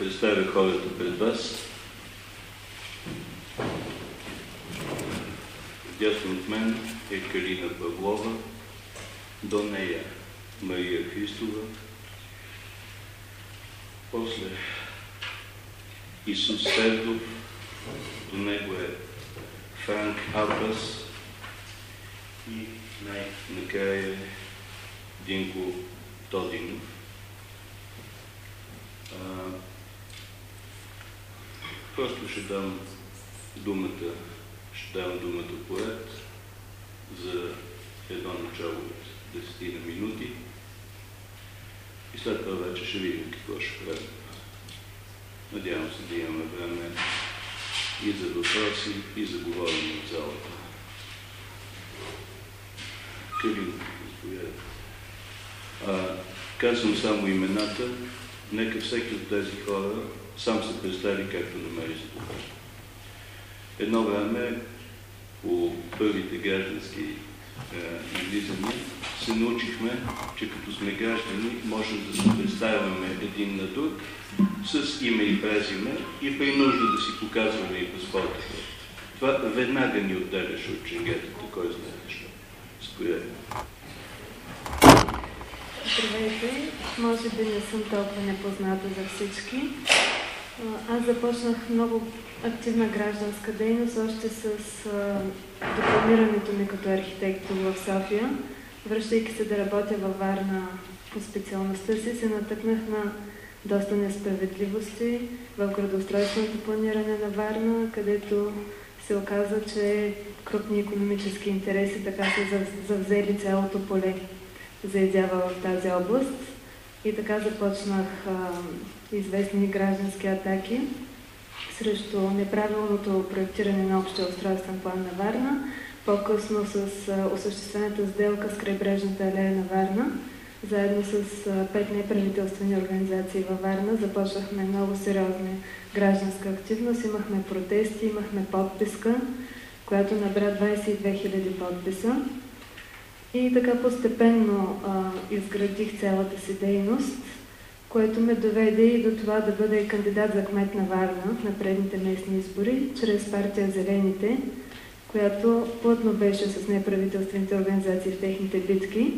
представя хората пред вас. Дясно от мен е Калина Павлова, до нея Мария Христова, после Исус Сердов, до него е Франк Абрас и най-накрая Динко Тодинов. А, просто ще дам думата, ще дам думата поет за едно начало от 10 на минути и след това вече ще видим какво ще правим. Надявам се да имаме време и за въпроси, и за говорене от залата. Калин, заповядайте. Казвам само имената. Нека всеки от тези хора сам се представи както намери за това. Едно време по първите граждански е, излизания се научихме, че като сме граждани можем да се представяме един на друг с име и презиме и при нужда да си показваме и паспорта. Това веднага ни отделяше от ченгетата, кой знае защо. Според. Здравейте! Може би не съм толкова непозната за всички. Аз започнах много активна гражданска дейност още с дипломирането ми като архитект в София. Връщайки се да работя във Варна по специалността си, се натъкнах на доста несправедливости в градоустройственото планиране на Варна, където се оказа, че крупни економически интереси така са завзели цялото поле за изява в тази област. И така започнах известни граждански атаки срещу неправилното проектиране на общия устройствен план на Варна, по-късно с осъществената сделка с крайбрежната алея на Варна. Заедно с пет неправителствени организации във Варна започнахме много сериозна гражданска активност. Имахме протести, имахме подписка, която набра 22 000 подписа. И така постепенно а, изградих цялата си дейност, което ме доведе и до това да бъда кандидат за кмет на Варна на предните местни избори, чрез партия Зелените, която плътно беше с неправителствените организации в техните битки.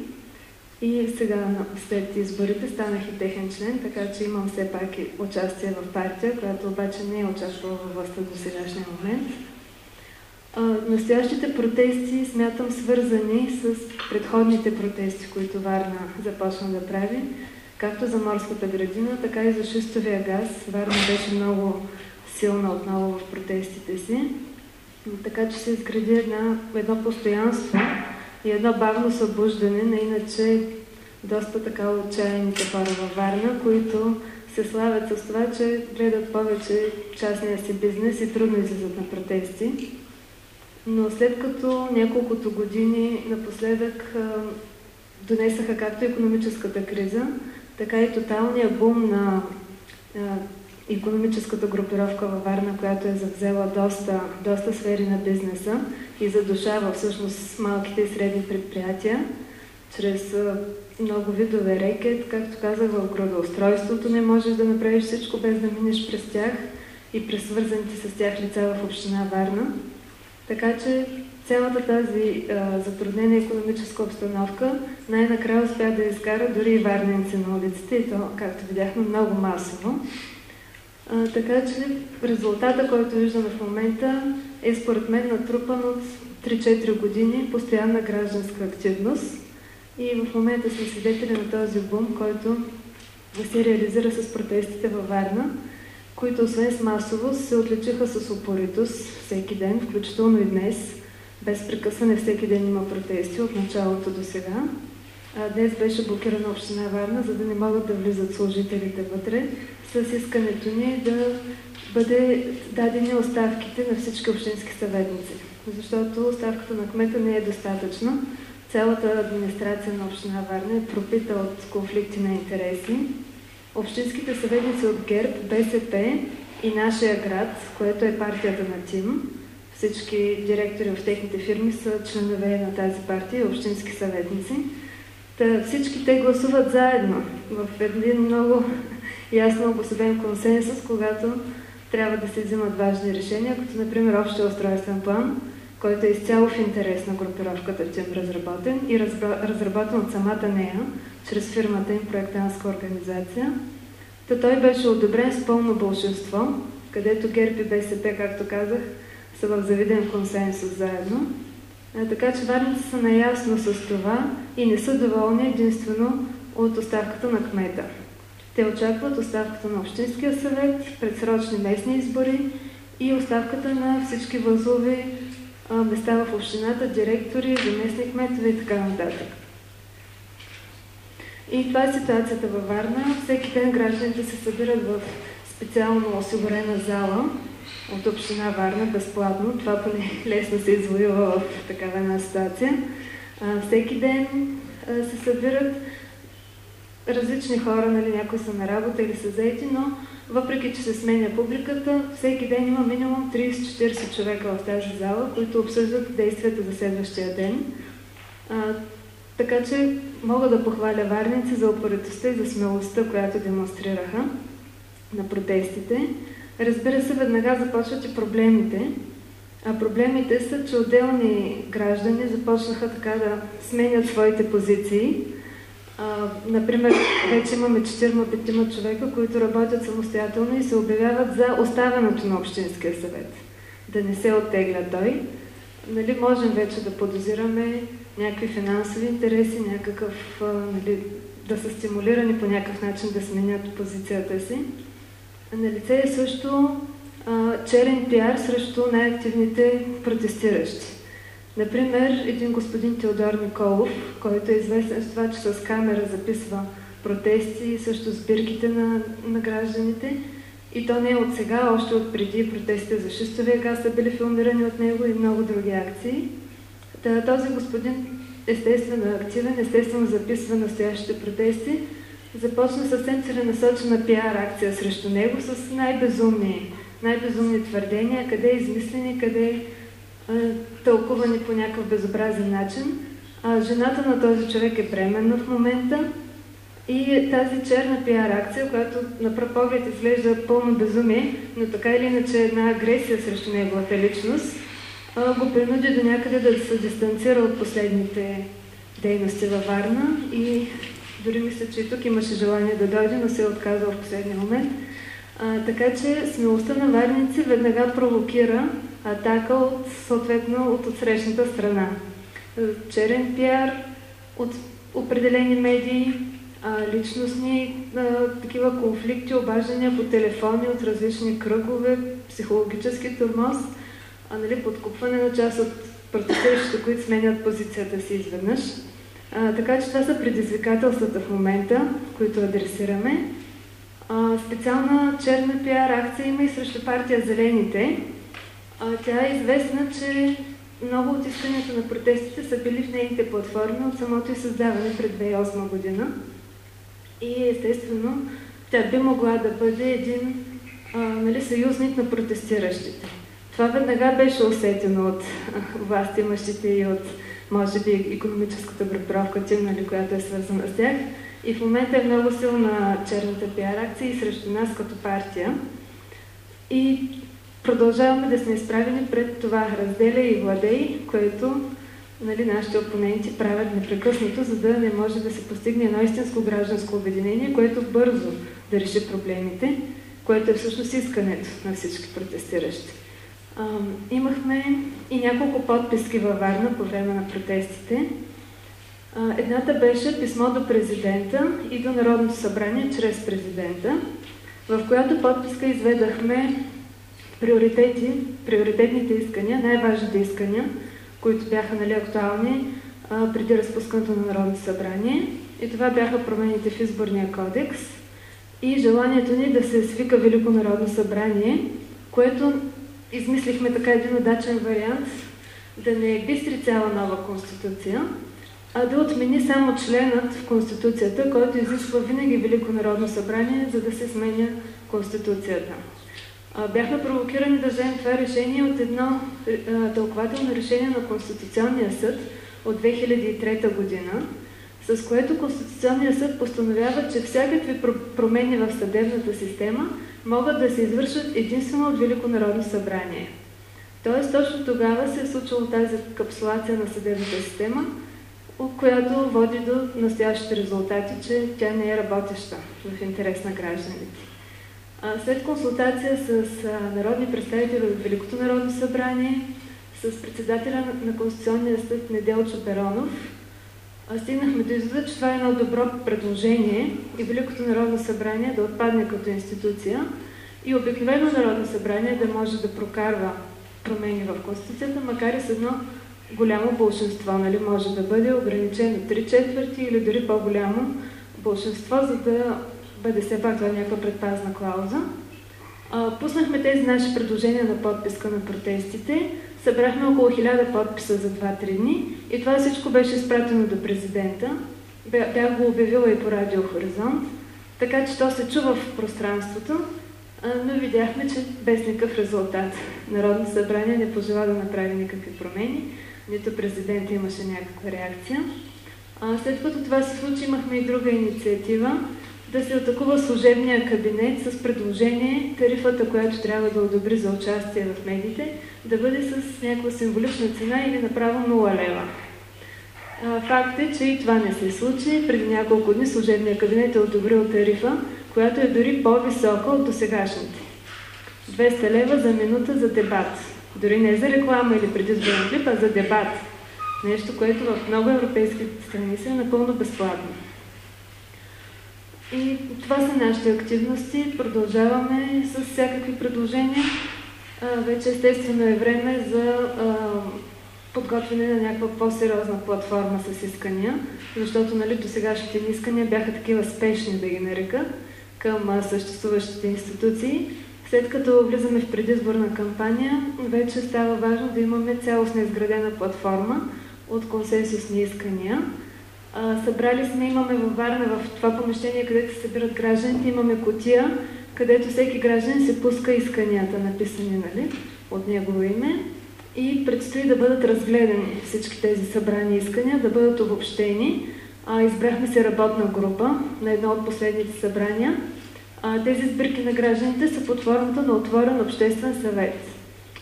И сега, след изборите, станах и техен член, така че имам все пак и участие в партия, която обаче не е участвала във властта до сегашния момент. А, настоящите протести смятам свързани с предходните протести, които Варна започна да прави, както за морската градина, така и за шистовия газ. Варна беше много силна отново в протестите си, така че се изгради една, едно постоянство и едно бавно събуждане на иначе доста така отчаяните хора във Варна, които се славят с това, че гледат повече частния си бизнес и трудно излизат на протести. Но след като няколкото години напоследък донесаха както економическата криза, така и тоталния бум на економическата групировка във Варна, която е завзела доста, доста сфери на бизнеса и задушава всъщност малките и средни предприятия, чрез много видове рекет, както казах, в градоустройството не можеш да направиш всичко без да минеш през тях и през свързаните с тях лица в община Варна. Така че цялата тази а, затруднена економическа обстановка най-накрая успя да изкара дори и варненци на улиците и то, както видяхме, много масово. А, така че резултата, който виждаме в момента е според мен натрупан от 3-4 години постоянна гражданска активност и в момента сме свидетели на този бум, който се реализира с протестите във Варна които освен с масовост се отличиха с упоритост всеки ден, включително и днес. Без прекъсване всеки ден има протести от началото до сега. Днес беше блокирана община Варна, за да не могат да влизат служителите вътре, с искането ни да бъде дадени оставките на всички общински съветници. Защото оставката на кмета не е достатъчна. Цялата администрация на община Варна е пропита от конфликти на интереси Общинските съветници от ГЕРБ, БСП и нашия град, което е партията на ТИМ, всички директори в техните фирми са членове на тази партия, общински съветници. Та всички те гласуват заедно в един много ясно обособен консенсус, когато трябва да се взимат важни решения, като например общия устройствен план, който е изцяло в интерес на групировката ТИМ разработен и разработен от самата нея, чрез фирмата им проектантска организация. Та той беше одобрен с пълно бълшинство, където ГЕРБ и БСП, както казах, са в завиден консенсус заедно. Така че варници са наясно с това и не са доволни единствено от оставката на кмета. Те очакват оставката на Общинския съвет, предсрочни местни избори и оставката на всички възлови места в общината, директори, заместник кметове и така нататък. И това е ситуацията във Варна. Всеки ден гражданите се събират в специално осигурена зала от община Варна, безплатно. Това поне лесно се извоюва в такава една ситуация. всеки ден се събират различни хора, нали, някои са на работа или са заети, но въпреки, че се сменя публиката, всеки ден има минимум 30-40 човека в тази зала, които обсъждат действията за следващия ден. А, така че мога да похваля варници за упоритостта и за смелостта, която демонстрираха на протестите. Разбира се, веднага започват и проблемите. А проблемите са, че отделни граждани започнаха така да сменят своите позиции, а, например, вече имаме 4-5 човека, които работят самостоятелно и се обявяват за оставянето на Общинския съвет. Да не се оттегля той. Нали, можем вече да подозираме някакви финансови интереси, някакъв, нали, да са стимулирани по някакъв начин да сменят позицията си. На лице е също а, черен пиар срещу най-активните протестиращи. Например, един господин Теодор Николов, който е известен с това, че с камера записва протести и също сбирките на, на гражданите. И то не е от сега, още от преди протестите за шистовия газ са били филмирани от него и много други акции. Та, този господин естествено е активен, естествено записва настоящите протести. Започна съвсем целенасочена пиар акция срещу него с най-безумни, най-безумни твърдения, къде измислени, къде е тълкувани по някакъв безобразен начин. А, жената на този човек е бременна в момента и тази черна пиар акция, която на пръв поглед изглежда пълно безумие, но така или иначе една агресия срещу неговата личност, а, го принуди до някъде да се дистанцира от последните дейности във Варна и дори мисля, че и тук имаше желание да дойде, но се е отказал в последния момент. А, така че смелостта на варници веднага провокира атака от, съответно от отсрещната страна. Черен пиар от определени медии, а, личностни а, такива конфликти, обаждания по телефони от различни кръгове, психологически тормоз, а, нали, подкупване на част от протестиращите, които сменят позицията си изведнъж. А, така че това са предизвикателствата в момента, които адресираме. А, специална черна пиар акция има и срещу партия Зелените. А, тя е известна, че много от исканията на протестите са били в нейните платформи от самото и създаване пред 2008 година. И естествено, тя би могла да бъде един а, нали, съюзник на протестиращите. Това веднага беше усетено от власт имащите и от, може би, економическата групировка ТИМ, нали, която е свързана с тях. И в момента е много силна черната пиар акция и срещу нас като партия. И продължаваме да сме изправени пред това разделя и владей, което нали, нашите опоненти правят непрекъснато, за да не може да се постигне едно истинско гражданско обединение, което бързо да реши проблемите, което е всъщност искането на всички протестиращи. Имахме и няколко подписки във Варна по време на протестите. Едната беше писмо до президента и до Народното събрание чрез президента, в която подписка изведахме приоритети, приоритетните искания, най-важните искания, които бяха нали, актуални преди разпускането на Народното събрание. И това бяха промените в изборния кодекс и желанието ни да се свика Велико Народно събрание, което измислихме така един удачен вариант да не е бистри цяла нова конституция, а да отмени само членът в Конституцията, който изисква винаги Велико Народно събрание, за да се сменя Конституцията. Бяхме провокирани да вземем това решение от едно тълкователно решение на Конституционния съд от 2003 година. С което Конституционният съд постановява, че всякакви промени в съдебната система могат да се извършат единствено от Велико народно събрание. Тоест, точно тогава се е случила тази капсулация на съдебната система, която води до настоящите резултати, че тя не е работеща в интерес на гражданите. След консултация с народни представители от Великото народно събрание, с председателя на Конституционния съд Неделчо Перонов, стигнахме до извода, че това е едно добро предложение и Великото народно събрание да отпадне като институция и обикновено народно събрание да може да прокарва промени в Конституцията, макар и с едно голямо большинство, нали, може да бъде ограничено 3 четвърти или дори по-голямо большинство, за да бъде все пак някаква предпазна клауза. Пуснахме тези наши предложения на подписка на протестите, събрахме около 1000 подписа за 2-3 дни и това всичко беше изпратено до президента. Бях го обявила и по Радио Хоризонт, така че то се чува в пространството, но видяхме, че без никакъв резултат. Народно събрание не пожела да направи никакви промени, нито президента имаше някаква реакция. След като това се случи, имахме и друга инициатива да се атакува служебния кабинет с предложение тарифата, която трябва да одобри за участие в медиите, да бъде с някаква символична цена или направо 0 лева. Факт е, че и това не се случи. Преди няколко дни служебния кабинет е одобрил тарифа, която е дори по-висока от досегашните. 200 лева за минута за дебат. Дори не за реклама или предизборен клип, а за дебат. Нещо, което в много европейски страни се е напълно безплатно. И това са нашите активности. Продължаваме с всякакви предложения. Вече естествено е време за подготвяне на някаква по-сериозна платформа с искания, защото нали, до сегашните искания бяха такива спешни, да ги нарека, към съществуващите институции. След като влизаме в предизборна кампания, вече става важно да имаме цялостно изградена платформа от консенсусни искания. събрали сме, имаме във Варна, в това помещение, където се събират гражданите, имаме котия, където всеки граждан се пуска исканията, написани нали, от негово име и предстои да бъдат разгледани всички тези събрани искания, да бъдат обобщени. А, избрахме се работна група на едно от последните събрания. А, тези сбирки на гражданите са под формата на отворен обществен съвет.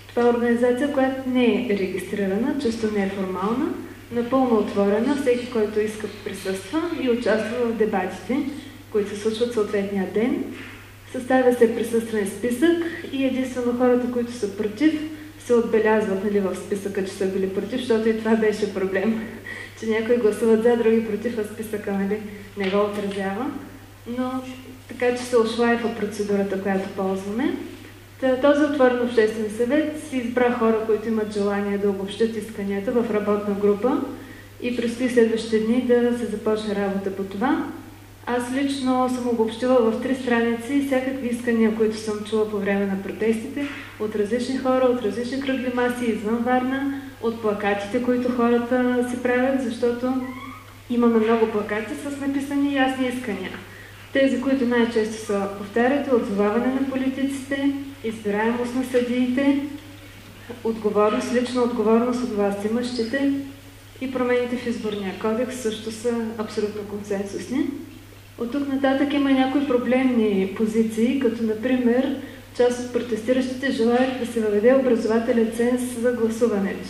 Това е организация, която не е регистрирана, често не е формална, напълно отворена, всеки, който иска присъства и участва в дебатите, които се случват съответния ден. Съставя се присъствен списък и единствено хората, които са против, се отбелязват нали, в списъка, че са били против, защото и това беше проблем, че някои гласуват за, други против, а списъка нали, не го отразява. Но така, че се ошлайфа процедурата, която ползваме. Този отворен обществен съвет си избра хора, които имат желание да обобщат исканията в работна група и предстои следващите дни да се започне работа по това. Аз лично съм обобщила в три страници всякакви искания, които съм чула по време на протестите, от различни хора, от различни кръгли маси извън Варна, от плакатите, които хората си правят, защото имаме много плакати с написани ясни искания. Тези, които най-често са повтаряте, отзоваване на политиците, избираемост на съдиите, отговорност, лична отговорност от власт имащите и промените в изборния кодекс също са абсолютно консенсусни. От тук нататък има някои проблемни позиции, като например част от протестиращите желаят да се въведе образователен ценз за гласуването.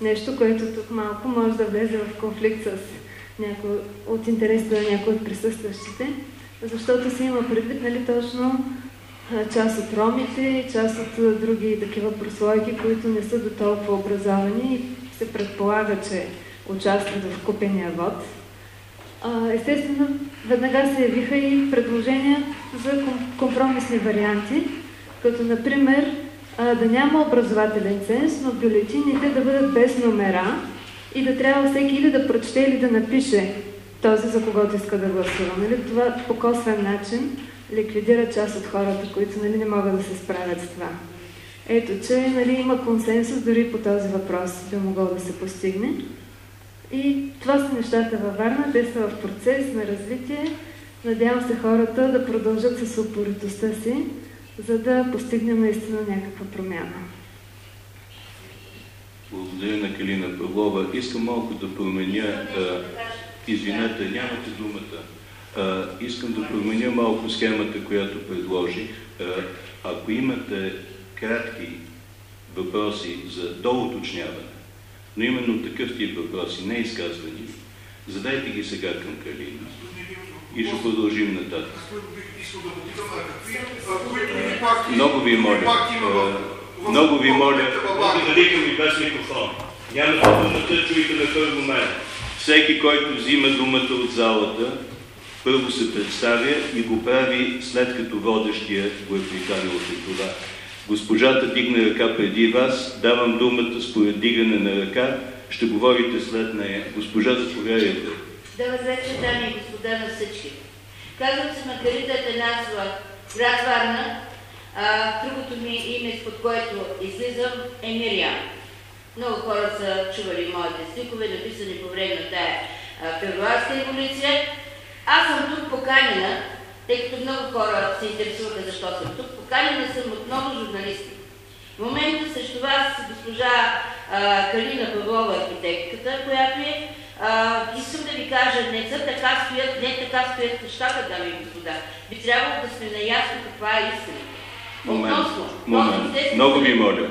Нещо, което тук малко може да влезе в конфликт с някой, от интересите на някои от присъстващите, защото се има предвид нали, точно част от ромите, част от други такива прослойки, които не са до толкова образовани и се предполага, че участват в купения вод. Естествено, веднага се явиха и предложения за компромисни варианти, като например да няма образователен ценз, но бюлетините да бъдат без номера и да трябва всеки или да прочете или да напише този, за когото иска да гласува. Нали? Това по косвен начин ликвидира част от хората, които нали, не могат да се справят с това. Ето, че нали, има консенсус дори по този въпрос би могло да се постигне. И това са нещата във Варна, те са в процес на развитие. Надявам се хората да продължат с упоритостта си, за да постигнем наистина някаква промяна. Благодаря на Калина Павлова. Искам малко да променя Извинете, нямате думата. А, искам да променя малко схемата, която предложих. А, ако имате кратки въпроси за доуточняване, но именно такъв тип въпроси, не изказвани, задайте ги сега към Калина и ще продължим нататък. Много ви моля, много ви моля, Благодарите ми без микрофон. Нямате думата, чуйте ме първо мен. всеки, който взима думата от залата, първо се представя и го прави след като водещия го е приканил след това. Госпожата дигна ръка преди вас, давам думата според дигане на ръка, ще говорите след нея. Госпожа, заповядайте. Добър вечер, дами и господа на всички. Казвам се Маргарита Атанасова, град Варна. А, другото ми име, под което излизам, е Мириам. Много хора са чували моите стихове, написани по време на тая февруарска революция. Аз съм тук поканена, тъй като много хора се интересуваха защо съм тук. Поканена съм от много журналисти. В момента срещу вас госпожа а, Калина Павлова, архитектката, която е а, искам да ви кажа, не са така стоят, не така стоят нещата, дами и господа. Би трябвало да сме наясно каква е истината. Момент, Относно момент. обществен Много ви моля.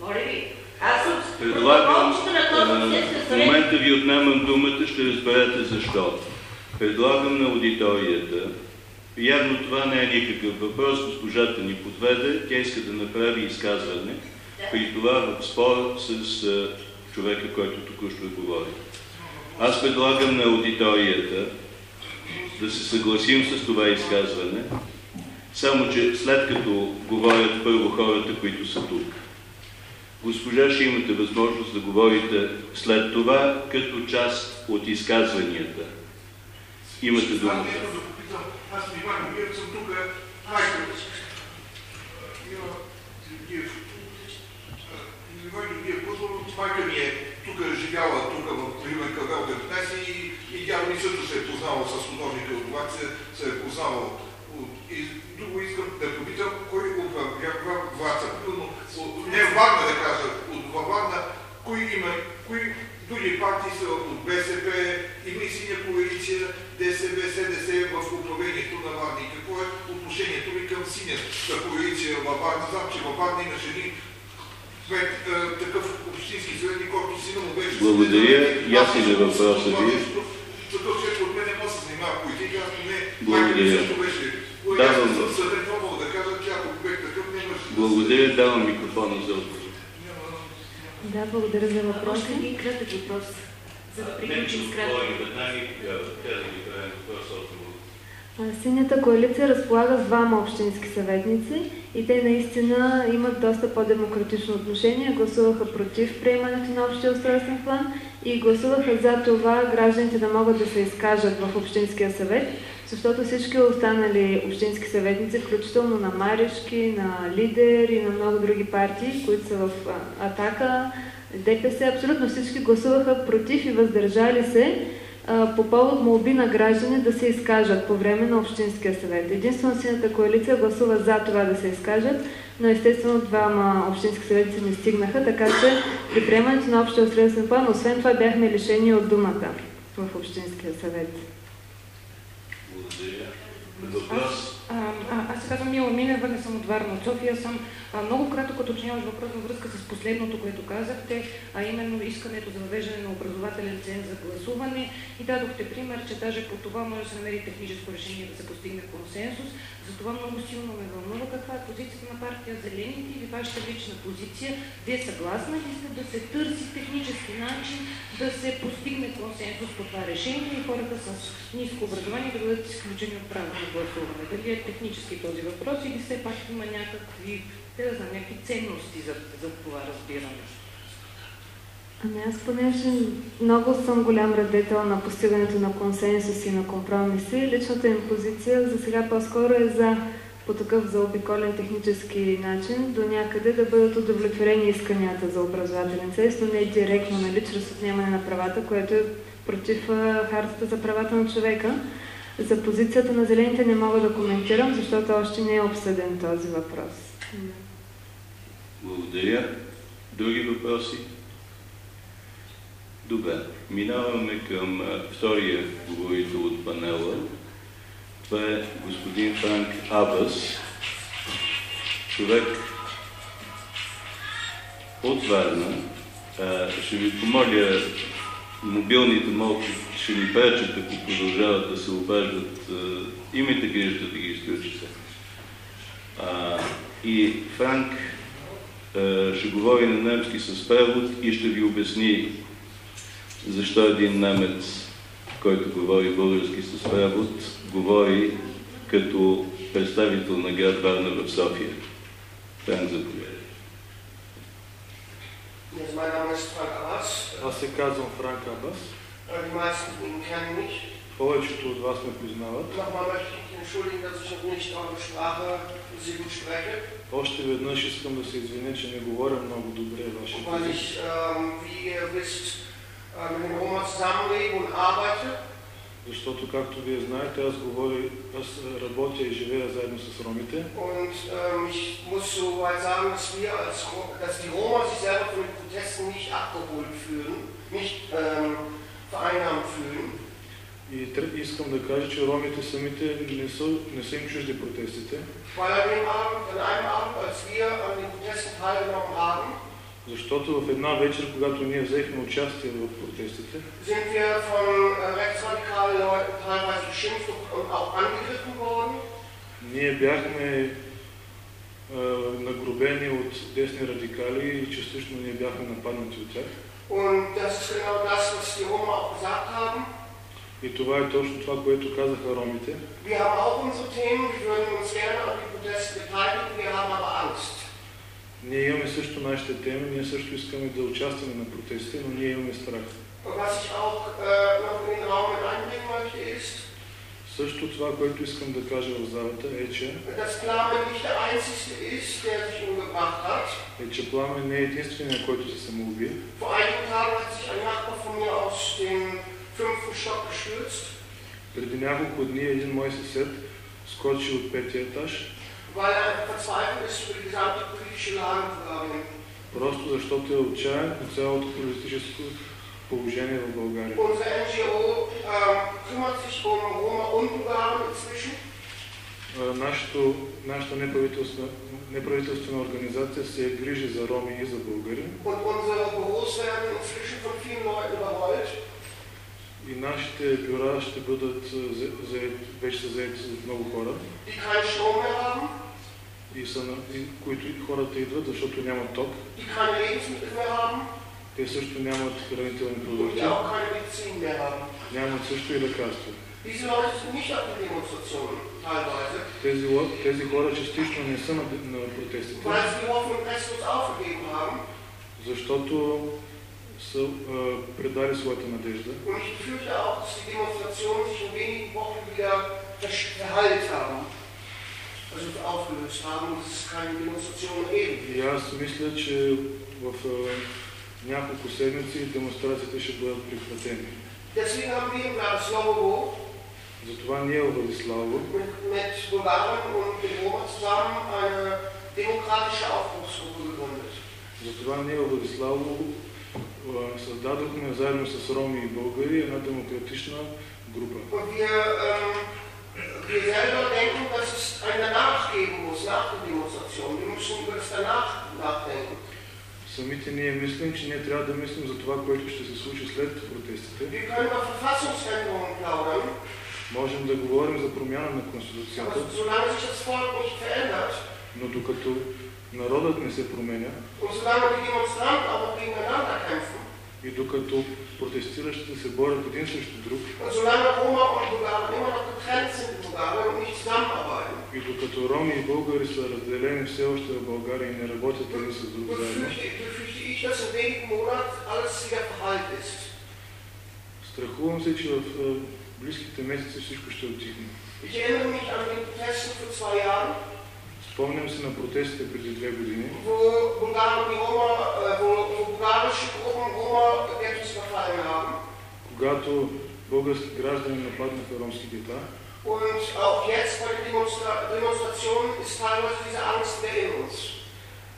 Моля ви. Аз съм Предлагам, обществен в момента ви отнемам думата, ще разберете защо. Предлагам на аудиторията, явно това не е никакъв въпрос, госпожата ни подведе, тя иска да направи изказване, при това в спор с човека, който току-що говори. Аз предлагам на аудиторията да се съгласим с това изказване, само че след като говорят първо хората, които са тук. Госпожа, ще имате възможност да говорите след това, като част от изказванията. Имате думата. Аз Иван Георгиев съм тук, майка. Има. Иван Георгиев Кузмов, майка ми е тук живяла тук в Ривен Кавел 19 и, и тя ми също се е познала с художника от Ваце, се е познала от... И друго искам да попитам, кой от Ваца, не Варна да кажа, от Варна, кои има, кои други партии са от БСП, има и синя коалиция, ДСБ, СДС в управлението на Варна. И какво е отношението ви към синята коалиция във Варна? Знам, че във Варна имаше един кмет, е, такъв общински съветник, който сина му беше... Благодаря. Ясен е това ви. Защото човек от мен не може да се занимава политика, аз не... Благодаря. Го. съм съден, това мога да кажа, че ако бях такъв, да се- Благодаря, давам микрофона за отговор. Да, благодаря за въпроса. Още един кратък въпрос, за да приключим с кратък. А, Синята коалиция разполага с двама общински съветници и те наистина имат доста по-демократично отношение. Гласуваха против приемането на общия устройствен план и гласуваха за това гражданите да могат да се изкажат в Общинския съвет, защото всички останали общински съветници, включително на Маришки, на Лидер и на много други партии, които са в Атака, ДПС, абсолютно всички гласуваха против и въздържали се по повод молби на граждани да се изкажат по време на Общинския съвет. Единствено сината коалиция гласува за това да се изкажат, но естествено двама общински съветници не стигнаха, така че при приемането на общия устройствен план, освен това бяхме лишени от думата в Общинския съвет. Благодаря. Въпрос? А, а, аз се казвам Мила Минева, не съм от Варна, от София съм. Много кратък уточняваш въпрос във връзка с последното, което казахте, а именно искането за въвеждане на образователен ценз за гласуване. И дадохте пример, че даже по това може да се намери техническо решение да се постигне консенсус. Затова много силно ме вълнува каква е позицията на партия Зелените или вашата лична позиция. Вие съгласна ли сте да се търси технически начин да се постигне консенсус по това решение и хората с ниско образование да бъдат изключени от правото на гласуване? Дали е технически този въпрос или все пак има някакви, да знам, някакви ценности за, за това разбиране? Ами аз понеже много съм голям радетел на постигането на консенсус и на компромиси, личната им позиция за сега по-скоро е за по такъв заобиколен технически начин до някъде да бъдат удовлетворени исканията за образователен ценз, но не директно, нали, чрез отнемане на правата, което е против хартата за правата на човека. За позицията на зелените не мога да коментирам, защото още не е обсъден този въпрос. Благодаря. Други въпроси? Добре, минаваме към втория говорител от панела. Това е господин Франк Абас, човек от Варна. Ще ви помоля, мобилните малко ще ни пречат, ако продължават да се обаждат. Имайте грижа да ги изключите. И Франк ще говори на немски с превод и ще ви обясни защо един немец, който говори български с превод, говори като представител на град Варна в София. Франк, заповядай. Yes, mein Name ist Frank Abbas. Аз се казвам Франк Абас. Äh, Die meisten von Ihnen kennen mich. Повечето от вас ме познават. Nochmal möchte ich entschuldigen, dass ich noch nicht eure Sprache sehr gut spreche, Още веднъж искам да се извиня, че не говоря много добре вашия weil ich, ähm, wie ihr wisst, äh, mit den Roma zusammenlebe und arbeite. Защото, както вие знаете, аз говоря, аз работя и живея заедно с ромите. Und ähm, ich muss so weit sagen, dass, wir als, dass die Roma sich selber von den Protesten nicht abgeholt fühlen, nicht ähm, vereinnahmt fühlen. И искам да кажа, че ромите самите не са, не са им чужди протестите, Weil an dem Abend, an einem Abend, als wir an den Protesten teilgenommen haben, защото в една вечер, когато ние взехме участие в протестите, äh, ние бяхме а, нагробени от десни радикали и частично ние бяхме нападнати от тях. Die. И това е точно това, което казаха ромите. Wir haben auch unsere Themen, wir würden uns gerne an den Protesten beteiligen, wir haben aber Angst. Ние имаме също нашите теми, ние също искаме да участваме на протестите, но ние имаме страх. Също това, което искам да кажа в залата е, че, hat. е, че Пламен не е единствения, който се самоуби. Преди няколко дни един мой съсед скочи от петия етаж, weil er verzweifelt ist über die gesamte politische Lage ähm, просто защото е отчаян от цялото политическо положение в България. Unsere NGO ähm, kümmert sich um Roma und Bulgaren inzwischen. А, Нашето, нашата неправителствена, неправителствена организация се грижи за роми и за българи. И нашите бюра ще бъдат вече са заети от много хора, die keinen Strom mehr haben, и са и, които хората идват, защото нямат ток. Те също нямат хранителни продукти, нямат също и лекарства. Тези, тези хора частично не са на, на протестите, защото са а, предали своята надежда. Und ich befürchte auch, dass die Demonstrationen sich wenigen Wochen wieder verheilt haben. Also aufgelöst haben und dass es keine Demonstrationen geben wird. И аз мисля, че в а, няколко седмици демонстрациите ще бъдат прекратени. Deswegen haben wir in Vladislovo Затова ние в Владиславо mit, mit Bulgarien und den Roma zusammen eine demokratische Aufbruchsgruppe gegründet. Затова ние в Владиславо създадохме заедно с роми и българи една демократична група. Und wir, ähm, wir selber denken, dass es ein Danach geben muss, nach der Demonstration. Wir müssen über das Danach nachdenken. Самите ние мислим, че ние трябва да мислим за това, което ще се случи след протестите. Wir können über Verfassungsänderungen plaudern, Можем да говорим за промяна на Конституцията, но докато народът не се променя и докато протестиращите се борят един срещу друг и докато роми и българи са разделени все още в България и не работят един с друг заедно, страхувам се, че в е, близките месеци всичко ще отихне. Ich erinnere mich an den Protesten vor zwei Jahren, Спомням се на протестите преди две години, äh, haben. когато български граждани нападнаха ромски деца. Und auch jetzt bei den Demonstra Demonstrationen ist teilweise diese Angst wieder in uns.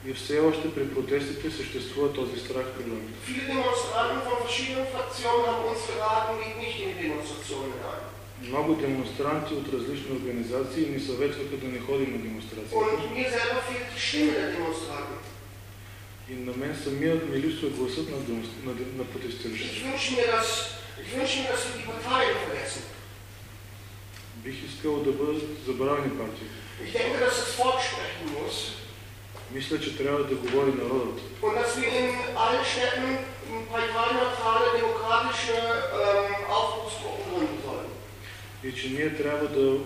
И все още при протестите съществува този страх при. Viele Demonstranten von verschiedenen Fraktionen haben uns geraten, geht nicht in die Demonstrationen hinein. Много демонстранти от различни организации ни съветваха да не ходим на демонстрации. И на мен самият ми липсва гласът на, демонстр... на, на протестиращите. Бих искал да бъдат забравени партии. Мисля, че трябва да говори народът. demokratische ähm, gründen sollen. И че ние трябва да,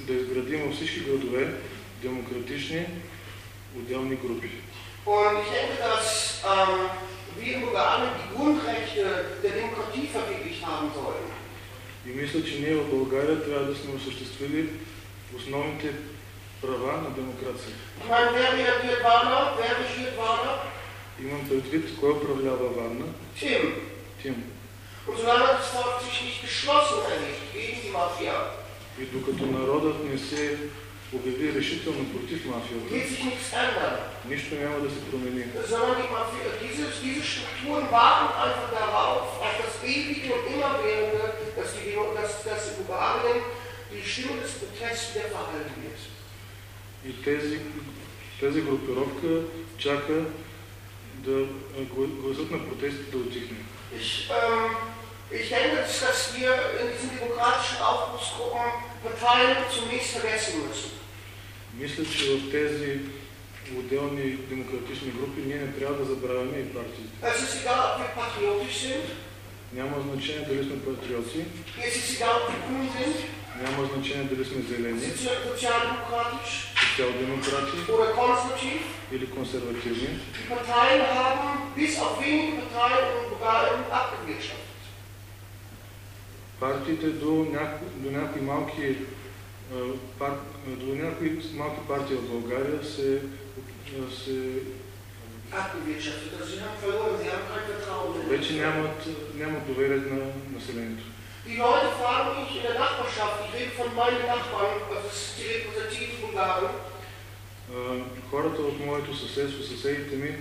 да изградим във всички градове демократични отделни групи. Und ich denke, dass ähm, wir in Bulgarien die Grundrechte der Demokratie verwirklicht haben sollen. И мисля, че ние в България трябва да сме осъществили основните права на демокрация. Имам предвид кой управлява Варна? Tim. Тим. Und solange das Volk sich nicht geschlossen erhebt gegen die Mafia, И докато народът не се обяви решително против мафията, нищо няма да се промени. И тези, тази групировка чака да гласът на протестите да отихне. Ich, ähm, ich denke, dass, dass wir in diesen demokratischen Aufbruchsgruppen Parteien zunächst vergessen müssen. Мисля, че в тези отделни демократични групи ние не трябва да забравяме и партиите. Es ist egal, ob wir patriotisch sind, Няма значение дали сме патриоти, es ist egal, ob wir grün sind, няма значение дали сме зелени, sozialdemokratisch социал-демократи oder konservativ. или консервативни. Die Parteien haben bis auf wenige Parteien in Bulgarien abgewirtschaftet. Партиите до, няко, до някои малки пар, до някои малки партии в България се, се вече нямат, нямат доверие на населението. Die Leute fragen mich in der Nachbarschaft, ich rede von meinen Nachbarn, das ist die repräsentative Bulgaren, А, хората от моето съседство, съседите ми,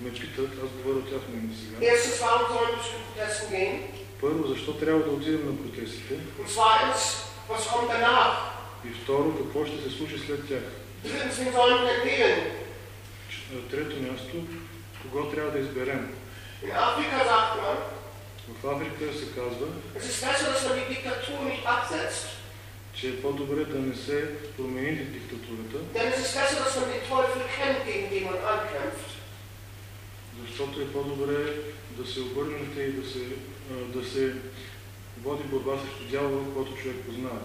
ме питат, аз говоря от тяхно име сега. erstens, warum sollen wir zu Protesten gehen? Първо, защо трябва да отидем на протестите? И второ, какво ще се случи след тях? Трето място, кого трябва да изберем? В Африка се казва, че е по-добре да не се промени диктатурата, защото е по-добре да се обърнете и да се, да се води борба срещу дявола, който човек познава.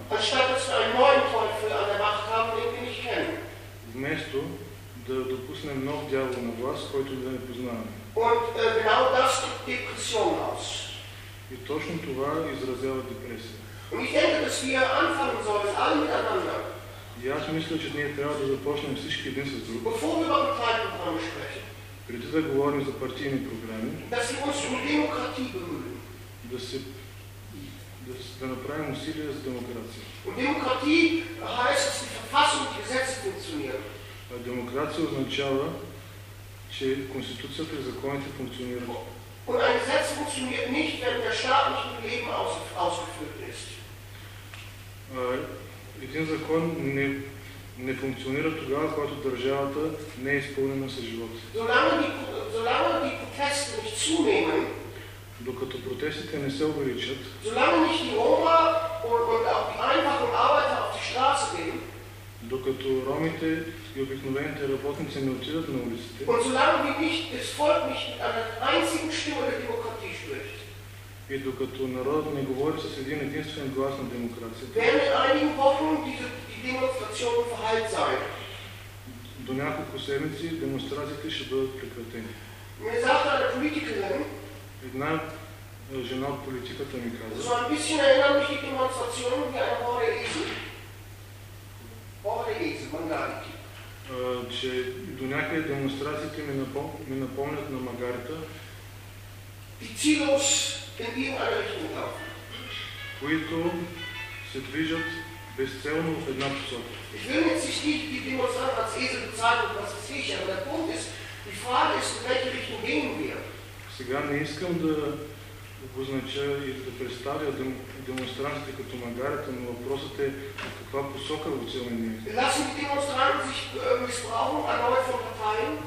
Вместо да допуснем нов дявол на власт, който да не познаваме. Aus. И точно това изразява депресия. И аз мисля, че ние трябва да започнем всички един с друг, преди да говорим за партийни програми, да, се, да, да направим усилия за демокрация. Und Demokratie heißt, dass die Verfassung und die Gesetze funktionieren. А демокрация означава, че Конституцията и законите функционират. Und ein Gesetz funktioniert nicht, wenn der Staat nicht mit Leben aus, ausgeführt ist. А, един закон не, не функционира тогава, когато държавата не е изпълнена с живот. Solange die, solange die Proteste nicht zunehmen, Докато протестите не се увеличат, докато ромите и обикновените работници не отидат на улиците, и докато народът не говори с един единствен глас на демокрацията, до няколко седмици демонстрациите ще бъдат прекратени. Mir sagte eine Politikerin, Една жена от политиката ми каза, so ein bisschen erinnern mich die Demonstrationen wie eine Horde Esel. Horde Esel, Mangaliki. а, че до някъде демонстрациите ми, напом... ми напомнят на магарите, die ziellos in irgendeine Richtung laufen. които се движат безцелно в една посока. Ich will jetzt nicht die Demonstranten als Esel bezeichnen, was weiß ich, aber der Punkt ist, Сега не искам да обознача и да представя дем, демонстрантите като магарите, но въпросът е в каква посока ние. Missbrauchen, erneut von Parteien?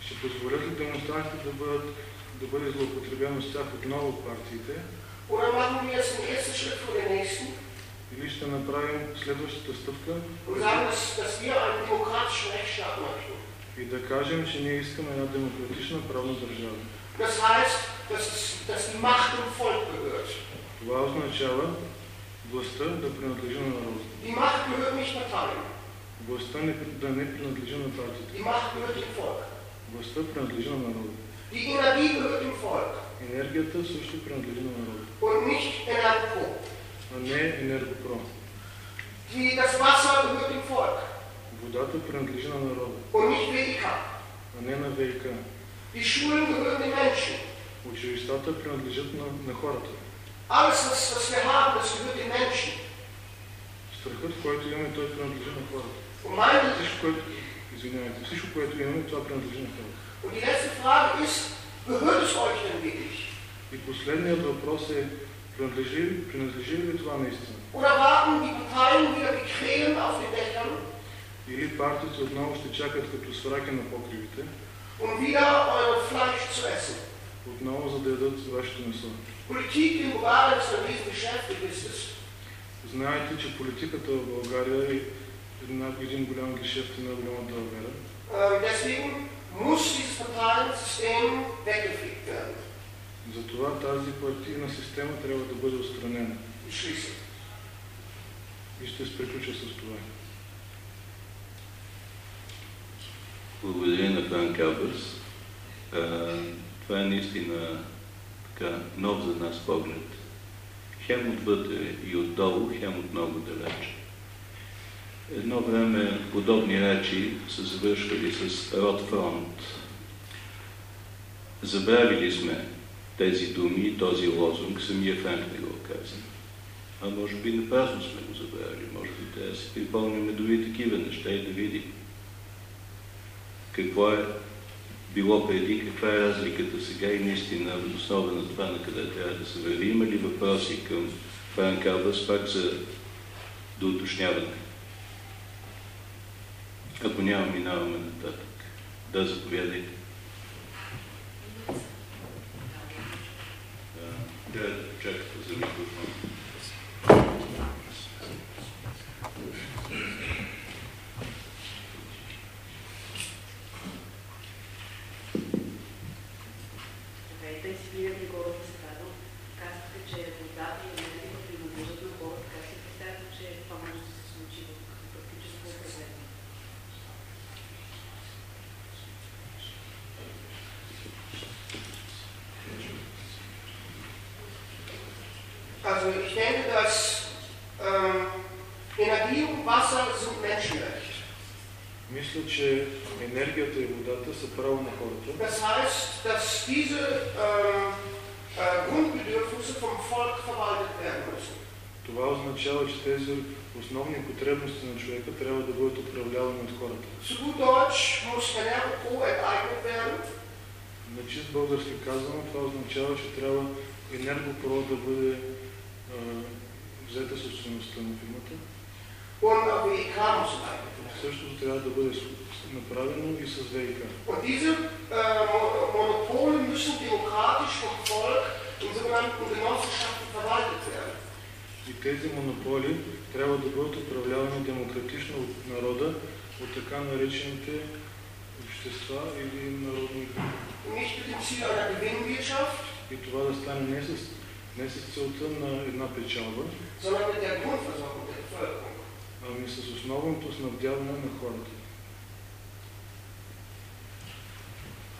Ще позволят ли демонстрантите да, бъдат, да бъде злоупотребено с тях отново от партиите или ще направим следващата стъпка möchten? и да кажем, че ние искаме една демократична правна държава. Das heißt, dass, die Macht dem Volk gehört. Това означава властта да принадлежи на народа. Die Macht gehört nicht Parteien. Властта не, да не принадлежи на партията. Die Macht gehört dem Volk. Властта принадлежи на народа. Die Energie gehört dem Volk Енергията също принадлежи на народа, und nicht Energo. а не енергопром. Die, das Wasser gehört dem Volk Водата принадлежи на народа, und nicht WIK. а не на ВИК. Die Schulen gehören den Menschen. Училищата принадлежат на, на хората. Was wir haben, das gehört den Menschen. Страхът, който имаме, той принадлежи на хората. Meine, Всичко, което, извинявайте, всичко, което имаме, това принадлежи на хората. und die letzte Frage ist, gehört es euch denn wirklich? И последният въпрос е, принадлежи, принадлежи ли това наистина? Oder warten die Parteien wieder wie Krähen auf den Dächern, Или партиите отново ще чакат като свраки на покривите, um wieder euer Fleisch zu essen? отново за да ядат вашето месо. Politik in Bulgarien ist ein Riesengeschäft. Знаете, че политиката в България е една, един голям гешефт една голяма дълвера. Ähm, deswegen muss dieses Parteiensystem weggefegt werden. Затова тази партийна система трябва да бъде отстранена. И ще се приключа с това. Благодаря на Франк Албърс. А, Това е наистина така, нов за нас поглед. Хем отвътре и отдолу, хем от много далеч. Едно време подобни речи са завършвали с род фронт. Забравили сме тези думи и този лозунг, самия Франк не го каза. А може би напразно сме го забравили, може би трябва да си припомняме дори такива неща и да видим какво е било преди, каква е разликата сега и наистина в основа на това на къде трябва да се върви. Има ли въпроси към Франк Албас пак за доуточняване? Ако няма, минаваме нататък. Да, заповядайте. Да чакате за микрофон. Здравейте, си вие Григорова се казвам. Казахте, че водата и енергията принадлежат на хората. Как си представяте, че това може да се случи в практическо управление? Also ich denke, dass ähm, Energie und Wasser sind Menschenrecht. Мисля, че енергията и водата са право на хората. Das heißt, dass diese ähm, Grundbedürfnisse vom Volk verwaltet werden müssen. Това означава, че тези основни потребности на човека трябва да бъдат управлявани от хората. Werden. На чист български казано, това означава, че трябва енергопро да бъде а, взета собствеността на фирмата. Същото трябва да бъде направено и с ВИК. Und diese äh, Mo- Monopole müssen demokratisch vom Volk И тези монополи трябва да бъдат управлявани демократично от народа, от така наречените общества или народни. И това да стане не с, не с целта на една печалба, ами с основното снабдяване на хората.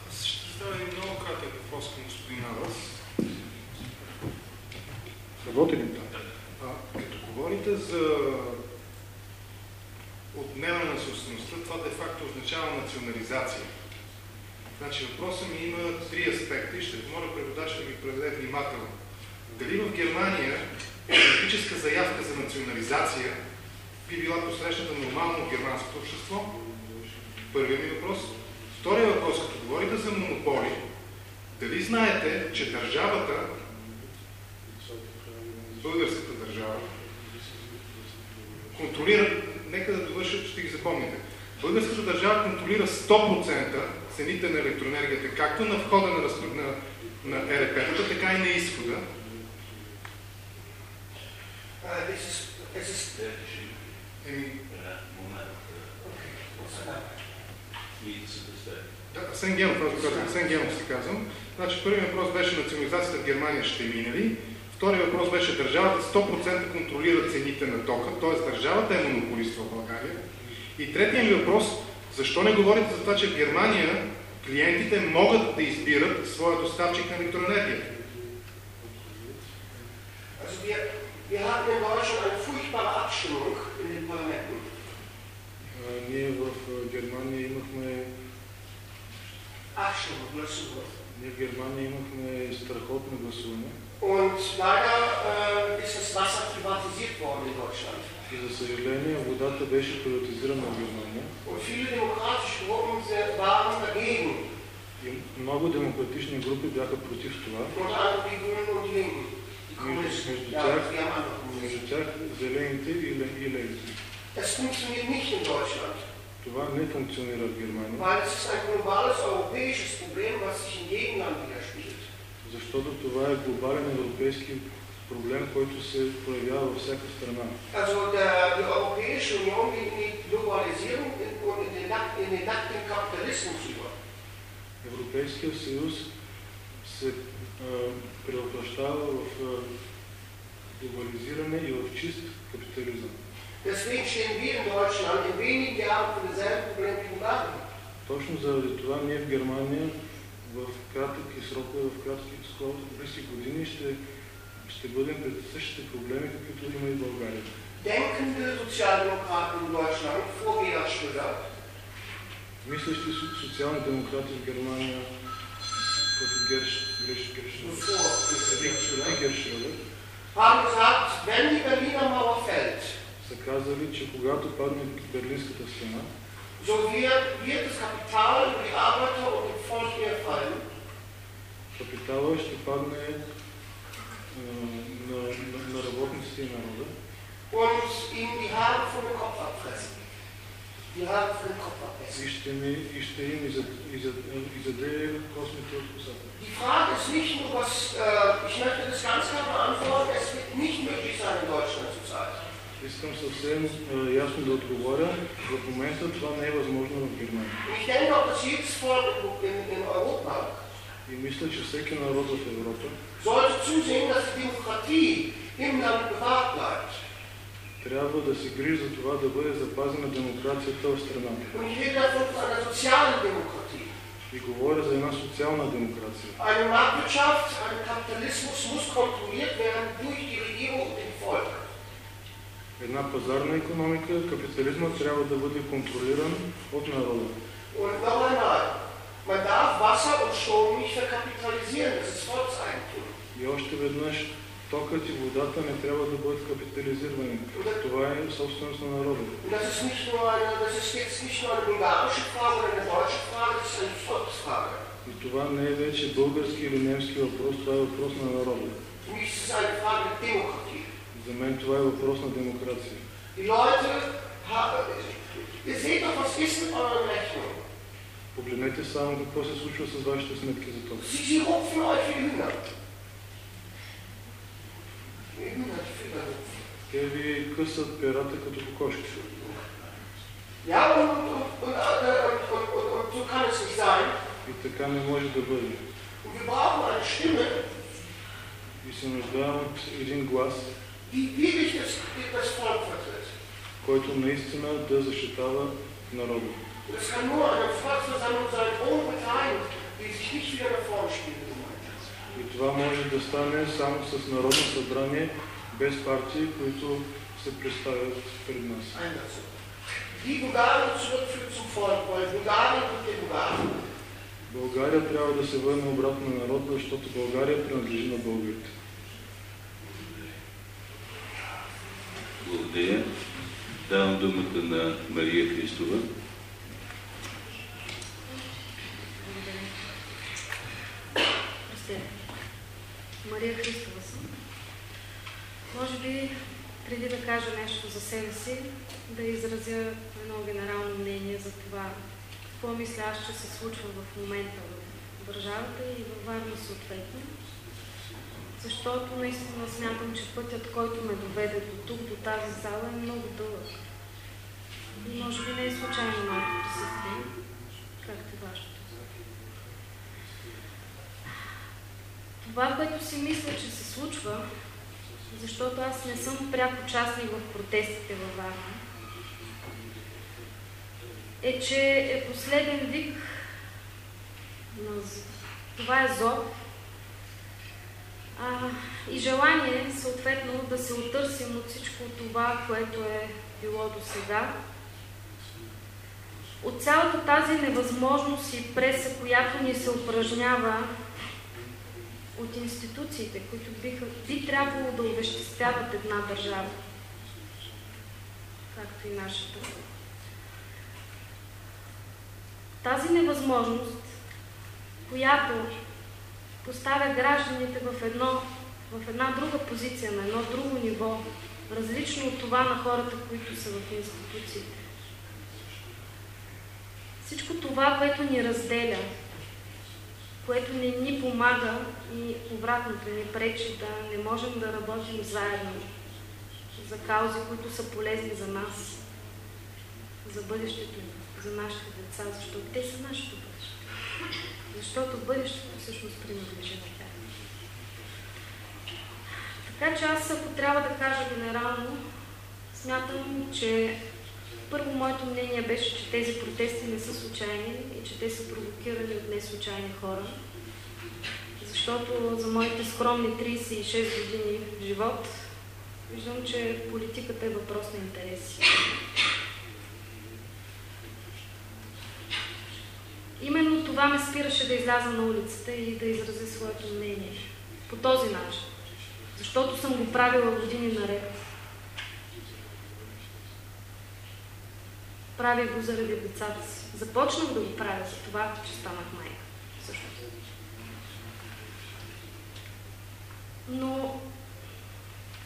Аз ще задам един много кратък въпрос към господин Авас. Работи ли това? А, като говорите за отнемане на собствеността, това де-факто означава национализация. Значи въпросът ми има три аспекта и ще помоля преводача да ги преведе внимателно. Дали в Германия политическа заявка за национализация би била посрещната нормално в германското общество? Първият ми въпрос. Втория въпрос, като говорите за монополи, Дали знаете, че държавата, българската държава, контролира, нека да довършат, ще ги запомните. Българската държава контролира 100% цените на електроенергията, както на входа на, на, на ЕРП-тата, така и на изхода. Äh, Еми, Асен Генов, аз го казах, Асен Генов се казвам. Значи първият въпрос беше национализацията в Германия ще мине ли? Вторият въпрос беше държавата 100% контролира цените на тока, т.е. държавата е монополист в България. И третият ми въпрос, защо не говорите за това, че в Германия клиентите могат да избират своя доставчик на електроенергия? also wir, wir hatten in Deutschland eine furchtbare Abstimmung in den Parlamenten. А, Ние в Германия имахме, Abstimmung, ние в Германия имахме страхотно гласуване Und leider äh, ist das Wasser privatisiert worden in Deutschland. и за съжаление водата беше приватизирана в Германия Und viele demokratische Gruppen sind- waren dagegen, и много демократични групи бяха против това. unter anderem die Grünen und die Linken. Die Kommunisten, Между ja, тях, die haben andere между Kommunisten. тях зелените и, ле- и левите. Das funktioniert nicht in Deutschland, Това не функционира в Германия, weil es ist ein globales europäisches Problem, was sich in jedem Land widerspiegelt. Защото това е глобален европейски проблем, който се проявява във всяка страна. Also der, die Europäische Union geht in die Globalisierung in, und in den, Nack- in den nackten Kapitalismus über. Европейския съюз се а, превъплащава в а, глобализиране и в чист капитализъм. Deswegen stehen wir in Deutschland in wenigen Jahren vor demselben Problem wie Bulgarien. Точно заради това ние в Германия в кратки срокове, в кратки скоро, близки години ще, ще бъдем пред същите проблеми, каквито има и в България. Denkende Sozialdemokraten in Deutschland, vor Gerhard Schröder, Мислещи со- социални демократи в Германия, като Герш, Герш, Герш, Гершелер, haben gesagt, wenn die Berliner Mauer fällt, са казали, че когато падне Берлинската стена, so wird, wird das Kapital über die Arbeiter und den Volk mehr fallen. капитала ще падне а, на, на, на работниците и народа und ihm die Haare von dem Kopf abfressen. Die Haare von dem Kopf abfressen. и ще, ми, и ще им изяд- изяд- изяде космите от косата. Die Frage ist nicht nur, was, äh, ich möchte das ganz klar beantworten, es wird nicht möglich sein in Deutschland zurzeit. Искам съвсем а, ясно да отговоря. В момента това не е възможно в Германия. И мисля, че всеки народ в Европа трябва да се грижи за това да бъде запазена демокрацията в страната. И говоря за една социална демокрация. Eine Marktwirtschaft, ein Kapitalismus muss kontrolliert werden durch die Regierung und den Volk. Една пазарна економика, капитализмът трябва да бъде контролиран от народа. И още веднъж, токът и водата не трябва да бъдат капитализирани. Това е собственост на народа. И това не е вече български или немски въпрос, това е въпрос на народа. Eine Frage der Demokratie. За мен това е въпрос на демокрация. Погледнете само какво се случва с вашите сметки за ток. Те ви късат пирата като кокошки. Ja, und, und. И така не може да бъде. И се нуждаем от един глас die wirklich das, das Volk vertritt. който наистина да защитава народа. Und es kann nur eine Volksversammlung sein, ohne Parteien, die sich nicht wieder nach vorne spielen. И това може да стане само с Народно събрание, без партии, които се представят пред нас. България трябва да се върне обратно на народа, защото България принадлежи на българите. Благодаря. Давам думата на Мария Христова. Мария Христова съм. Може би, преди да кажа нещо за себе си, да изразя едно генерално мнение за това, какво мисля аз, че се случва в момента в държавата и във Варна съответно. Защото наистина смятам, че пътят, който ме доведе до тук, до тази зала е много дълъг. И може би не е случайно моето присъствие, както вашето. Това, което си мисля, че се случва, защото аз не съм пряк участник в протестите във Варна, е, че е последен вик на това е зов а, и желание съответно да се отърсим от всичко това, което е било до сега, от цялата тази невъзможност и преса, която ни се упражнява от институциите, които биха, би трябвало да увеществяват една държава, както и нашата. Тази невъзможност, която поставя гражданите в, едно, в една друга позиция, на едно друго ниво, различно от това на хората, които са в институциите. Всичко това, което ни разделя, което не ни помага и обратното ни пречи да не можем да работим заедно за каузи, които са полезни за нас, за бъдещето за нашите деца, защото те са нашето бъдеще. Защото бъдещето всъщност принадлежи на тях. Така че аз, ако трябва да кажа генерално, смятам, че първо моето мнение беше, че тези протести не са случайни и че те са провокирани от неслучайни хора. Защото за моите скромни 36 години живот виждам, че политиката е въпрос на интереси. Именно това ме спираше да изляза на улицата и да изразя своето мнение. По този начин. Защото съм го правила години наред. Правя го заради децата си. Започнах да го правя за това, че станах майка. Също. Но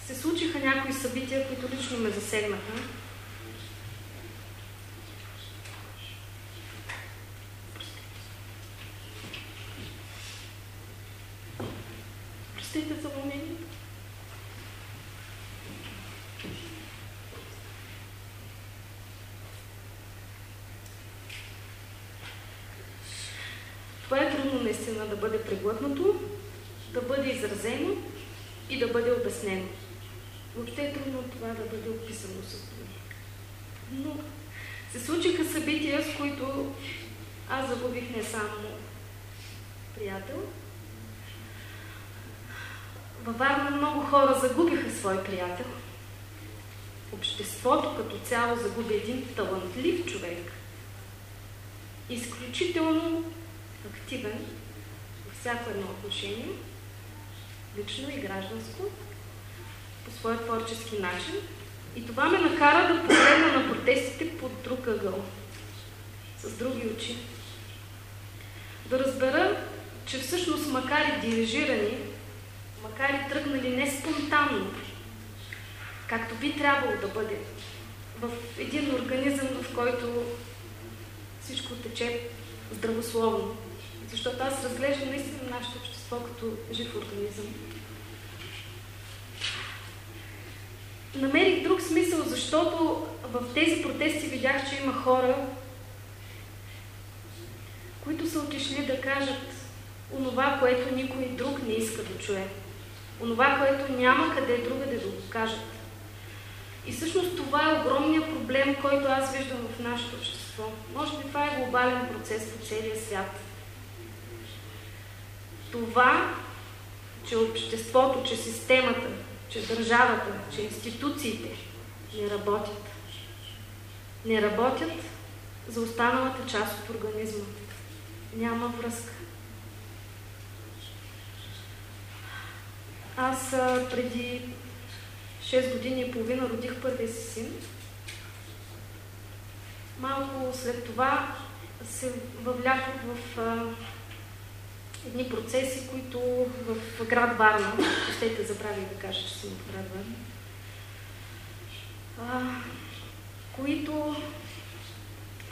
се случиха някои събития, които лично ме засегнаха Простите за вълнението. Това е трудно наистина да бъде преглътнато, да бъде изразено и да бъде обяснено. Въобще е трудно това да бъде описано с думи. Но се случиха събития, с които аз загубих не само приятел, във Варна много хора загубиха свой приятел. Обществото като цяло загуби един талантлив човек. Изключително активен във всяко едно отношение, лично и гражданско, по своя творчески начин. И това ме накара да погледна на протестите под друг ъгъл, с други очи. Да разбера, че всъщност, макар и дирижирани, макар и тръгнали не спонтанно, както би трябвало да бъде, в един организъм, в който всичко тече здравословно. Защото аз разглеждам наистина нашето общество като жив организъм. Намерих друг смисъл, защото в тези протести видях, че има хора, които са отишли да кажат онова, което никой друг не иска да чуе онова, което няма къде другаде да го кажат. И всъщност това е огромният проблем, който аз виждам в нашето общество. Може би това е глобален процес по целия свят. Това, че обществото, че системата, че държавата, че институциите не работят. Не работят за останалата част от организма. Няма връзка. Аз преди 6 години и половина родих първия си син. Малко след това се въвлякох в а, едни процеси, които в град Варна, щете забравих да кажа, че съм от град Варна, а, които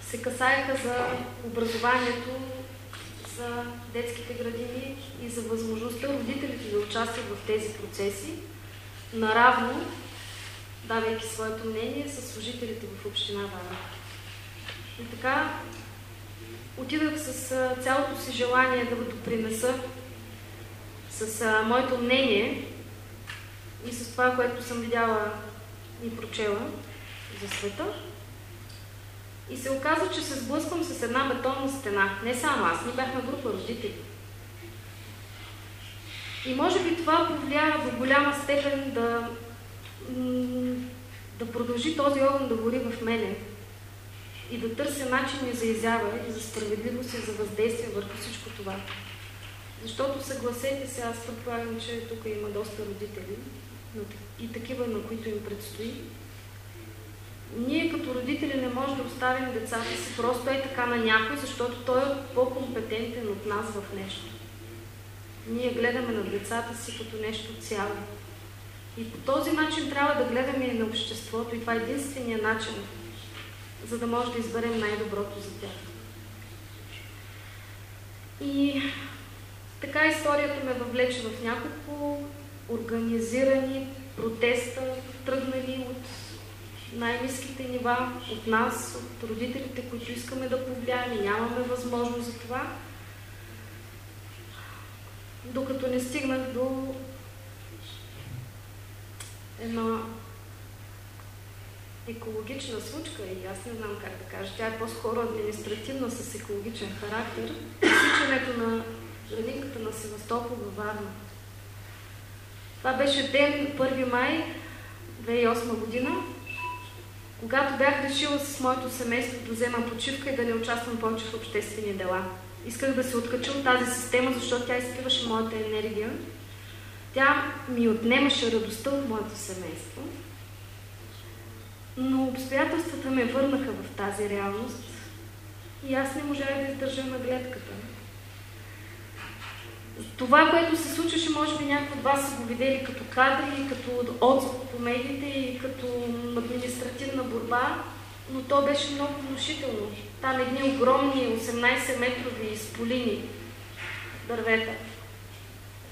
се касаеха за образованието, за детските градини и за възможността родителите да участват в тези процеси, наравно, давайки своето мнение с служителите в община Варна. И така, отидах с цялото си желание да допринеса с моето мнение и с това, което съм видяла и прочела за света. И се оказа, че се сблъсквам с една бетонна стена. Не само аз, ние бяхме група родители. И може би това повлия до голяма степен да, да продължи този огън да гори в мене и да търся начини за изява и за справедливост и за въздействие върху всичко това. Защото съгласете се, аз предполагам, че тук има доста родители и такива, на които им предстои. Ние като родители не можем да оставим децата си просто е така на някой, защото той е по-компетентен от нас в нещо. Ние гледаме на децата си като нещо цяло. И по този начин трябва да гледаме и на обществото. И това е единствения начин, за да може да изберем най-доброто за тях. И така историята ме въвлече в няколко организирани протеста, тръгнали от най-низките нива, от нас, от родителите, които искаме да повлияем и нямаме възможност за това, докато не стигнах до една екологична случка, и аз не знам как да кажа, тя е по-скоро административна с екологичен характер, изсичането на градинката на Севастопол във Варна. Това беше ден 1 май 2008 година, когато бях решила с моето семейство да взема почивка и да не участвам повече в обществени дела. Исках да се откача от тази система, защото тя изпиваше моята енергия. Тя ми отнемаше радостта от моето семейство. Но обстоятелствата ме върнаха в тази реалност и аз не можах да издържа на гледката. Това, което се случваше, може би някои от вас са го видели като кадри, като отзвук по медиите и като административна борба, но то беше много внушително. Там едни огромни 18-метрови изполини дървета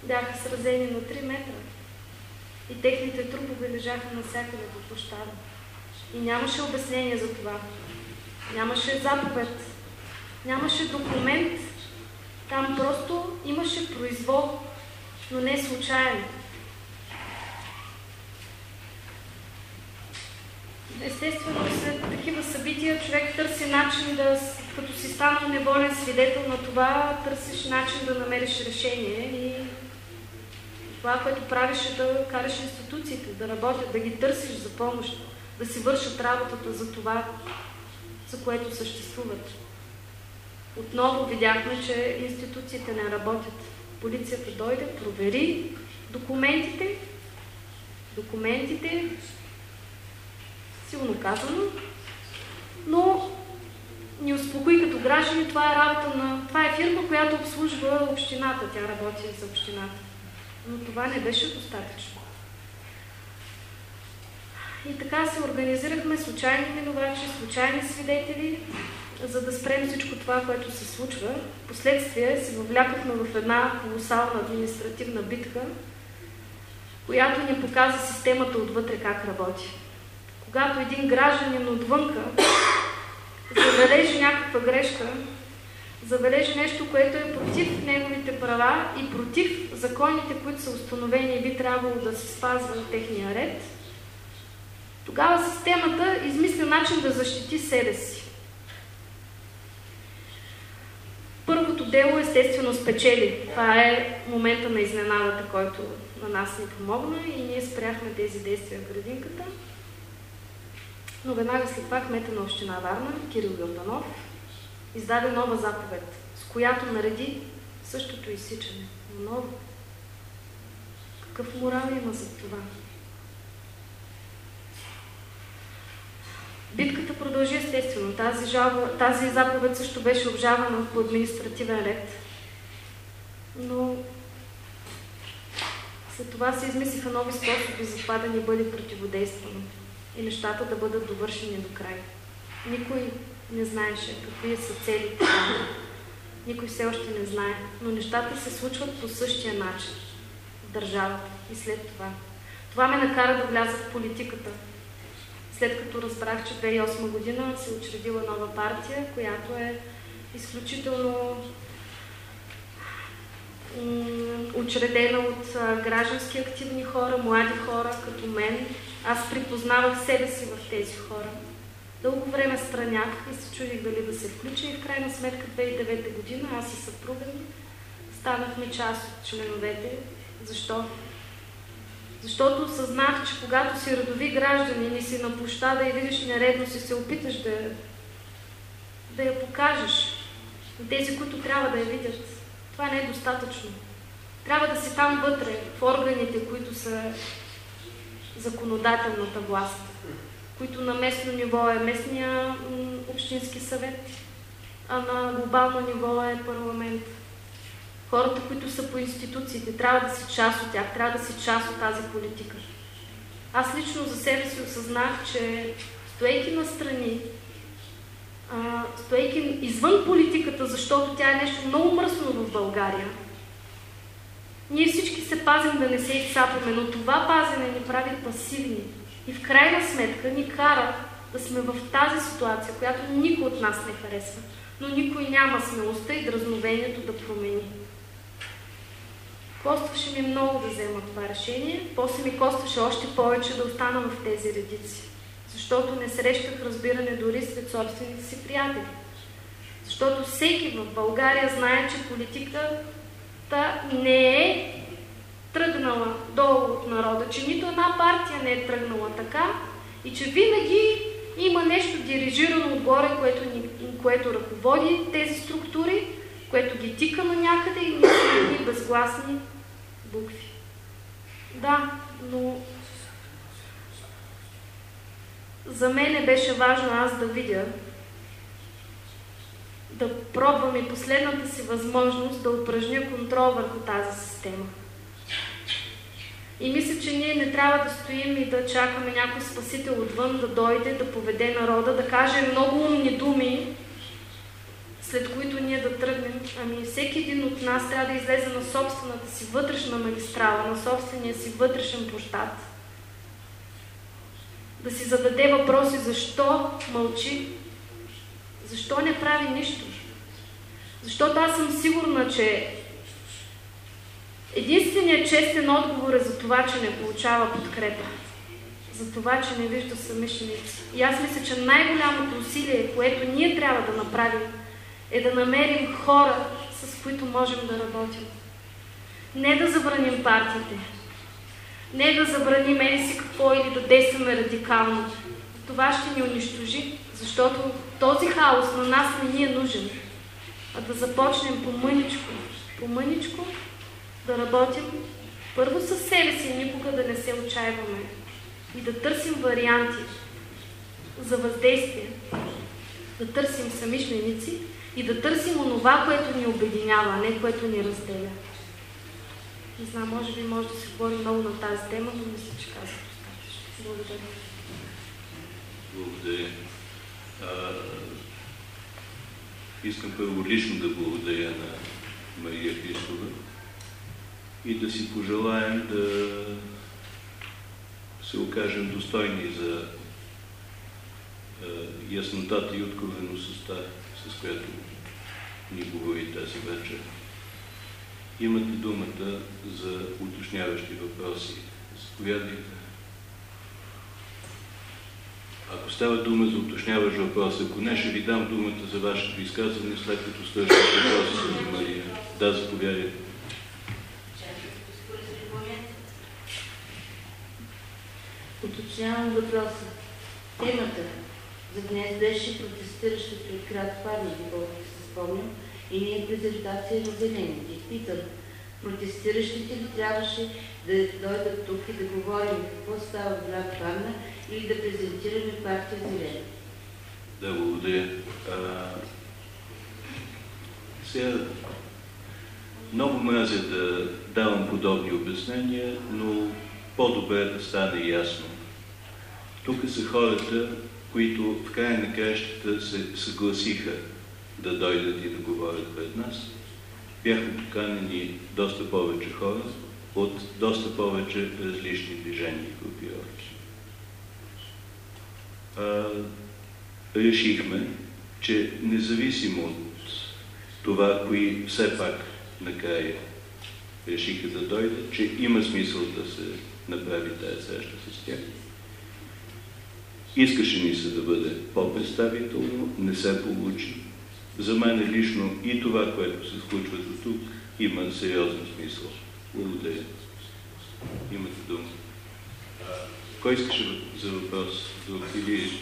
бяха сразени на 3 метра и техните трупове лежаха навсякъде по площада. И нямаше обяснение за това. Нямаше заповед. Нямаше документ. Там просто имаше произвол, но не случайно. Естествено, след такива събития човек търси начин да, като си станал неволен свидетел на това, търсиш начин да намериш решение и това, което правиш е да караш институциите да работят, да ги търсиш за помощ да си вършат работата за това, за което съществуват. Отново видяхме, че институциите не работят. Полицията дойде, провери документите, документите, силно казано, но ни успокои като граждани, това е работа на... Това е фирма, която обслужва общината, тя работи за общината. Но това не беше достатъчно. И така се организирахме случайни виновачи, случайни свидетели, за да спрем всичко това, което се случва. Последствие се въвлякахме в една колосална административна битка, която ни показа системата отвътре как работи. Когато един гражданин отвънка забележи някаква грешка, забележи нещо, което е против неговите права и против законите, които са установени и би трябвало да се спазва техния ред – тогава системата измисля начин да защити себе си. Първото дело естествено спечели. Това е момента на изненадата, който на нас ни помогна и ние спряхме тези действия в градинката. Но веднага след това кмета на община Варна, Кирил Йорданов, издаде нова заповед, с която нареди същото изсичане. Но ново. Какъв морал има за това? Битката продължи естествено. Тази, жалба, тази заповед също беше обжавана по административен ред. но след това се измислиха нови способи за това да ни бъде противодействано и нещата да бъдат довършени до край. Никой не знаеше какви са целите. Никой все още не знае, но нещата се случват по същия начин в държавата и след това. Това ме накара да вляза в политиката. След като разбрах, че 2008 година се учредила нова партия, която е изключително учредена от граждански активни хора, млади хора като мен. Аз припознавах себе си в тези хора. Дълго време странях и се чудих дали да се включа и в крайна сметка 2009 година аз и съпруга ми станахме част от членовете. Защо? Защото осъзнах, че когато си родови гражданин и си на площада и видиш нередност и се опиташ да, да я покажеш на тези, които трябва да я видят, това не е достатъчно. Трябва да си там вътре, в органите, които са законодателната власт, които на местно ниво е местния общински съвет, а на глобално ниво е парламент. Хората, които са по институциите, трябва да си част от тях, трябва да си част от тази политика. Аз лично за себе си осъзнах, че стоейки на страни, стоейки извън политиката, защото тя е нещо много мръсно в България, ние всички се пазим да не се изцапаме, но това пазене ни прави пасивни. И в крайна сметка ни кара да сме в тази ситуация, която никой от нас не харесва, но никой няма смелостта и дразновението да промени. Костваше ми много да взема това решение, после ми костваше още повече да остана в тези редици, защото не срещах разбиране дори сред собствените си приятели. Защото всеки в България знае, че политиката не е тръгнала долу от народа, че нито една партия не е тръгнала така и че винаги има нещо дирижирано отгоре, което, ни, което ръководи тези структури, което ги тика на някъде и са едни безгласни букви. Да, но за мен беше важно аз да видя, да пробвам и последната си възможност да упражня контрол върху тази система. И мисля, че ние не трябва да стоим и да чакаме някой спасител отвън да дойде, да поведе народа, да каже много умни думи, след които ние да тръгнем. Ами всеки един от нас трябва да излезе на собствената си вътрешна магистрала, на собствения си вътрешен площад. Да си зададе въпроси защо мълчи, защо не прави нищо. Защото аз съм сигурна, че Единственият честен отговор е за това, че не получава подкрепа. За това, че не вижда съмишленици. И аз мисля, че най-голямото усилие, което ние трябва да направим, е да намерим хора, с които можем да работим. Не да забраним партиите. Не да забраним еди си какво или да действаме радикално. Това ще ни унищожи, защото този хаос на нас не ни е нужен. А да започнем по-мъничко, по-мъничко да работим първо със себе си, никога да не се отчаиваме и да търсим варианти за въздействие, да търсим самишленици и да търсим онова, което ни обединява, а не което ни разделя. Не знам, може би може да се говори много на тази тема, но мисля, че казах. Благодаря. Благодаря. А, искам първо лично да благодаря на Мария Христова и да си пожелаем да се окажем достойни за яснотата и откровеността, с която ни говори тази вечер. Имате думата за уточняващи въпроси. Заповядайте. Ако става дума за уточняващ въпрос, ако не, ще ви дам думата за вашето изказване, след като свършите въпроса Мария. Да, заповядайте. Уточнявам въпроса. Темата за днес беше протестиращите от град доколкото се спомням, и ние презентация на зелените. Питам, протестиращите ли трябваше да дойдат тук и да говорим какво става в град Парна или да презентираме партия Зелена? Да, благодаря. А, сега, много мразя да давам подобни обяснения, но по-добре да стане ясно. Тук са хората, които в края на краищата се съгласиха да дойдат и да говорят пред нас. Бяха поканени доста повече хора от доста повече различни движения и групировки. А, решихме, че независимо от това, кои все пак накрая решиха да дойдат, че има смисъл да се направи тази среща с тях. Искаше ни се да бъде по-представително, не се получи. За мен лично и това, което се случва до тук, има сериозен смисъл. Благодаря. Имате дума. Кой искаше за въпрос? Друг или...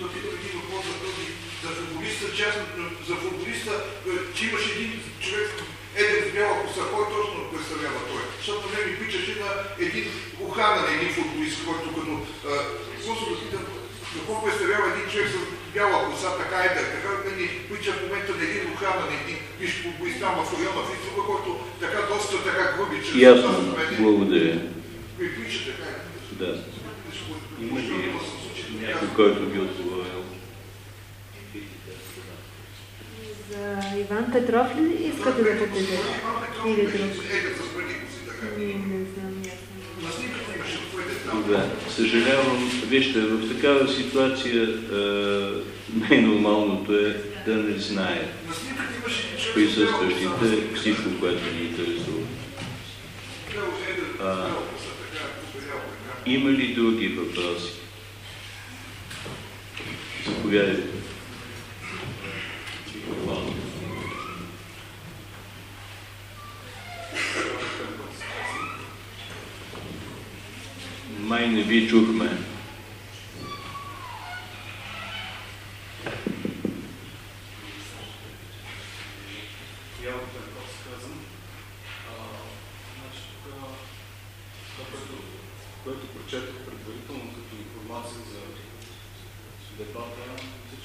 За футболиста, частно, за футболиста, че имаше един човек, еден с бяла коса, кой точно представлява той? Защото не ми пичаше на един охрана на един футболист, който като... Просто да питам, какво представлява един човек с бяла коса, така е да, така да ни прича в момента на един охрана на един виж футболист там в района в Итруба, който така доста така груби, че... Ясно, благодаря. Прича така е. Да. Има ли някой, който би отговорил? За Иван Петров ли искате да попитате? Или друг? Не знам, ясно. Да, съжалявам. Вижте, в такава ситуация най-нормалното е да не знае присъстващите всичко, което ни интересува. А, има ли други въпроси? Заповядайте. Май не ви чухме.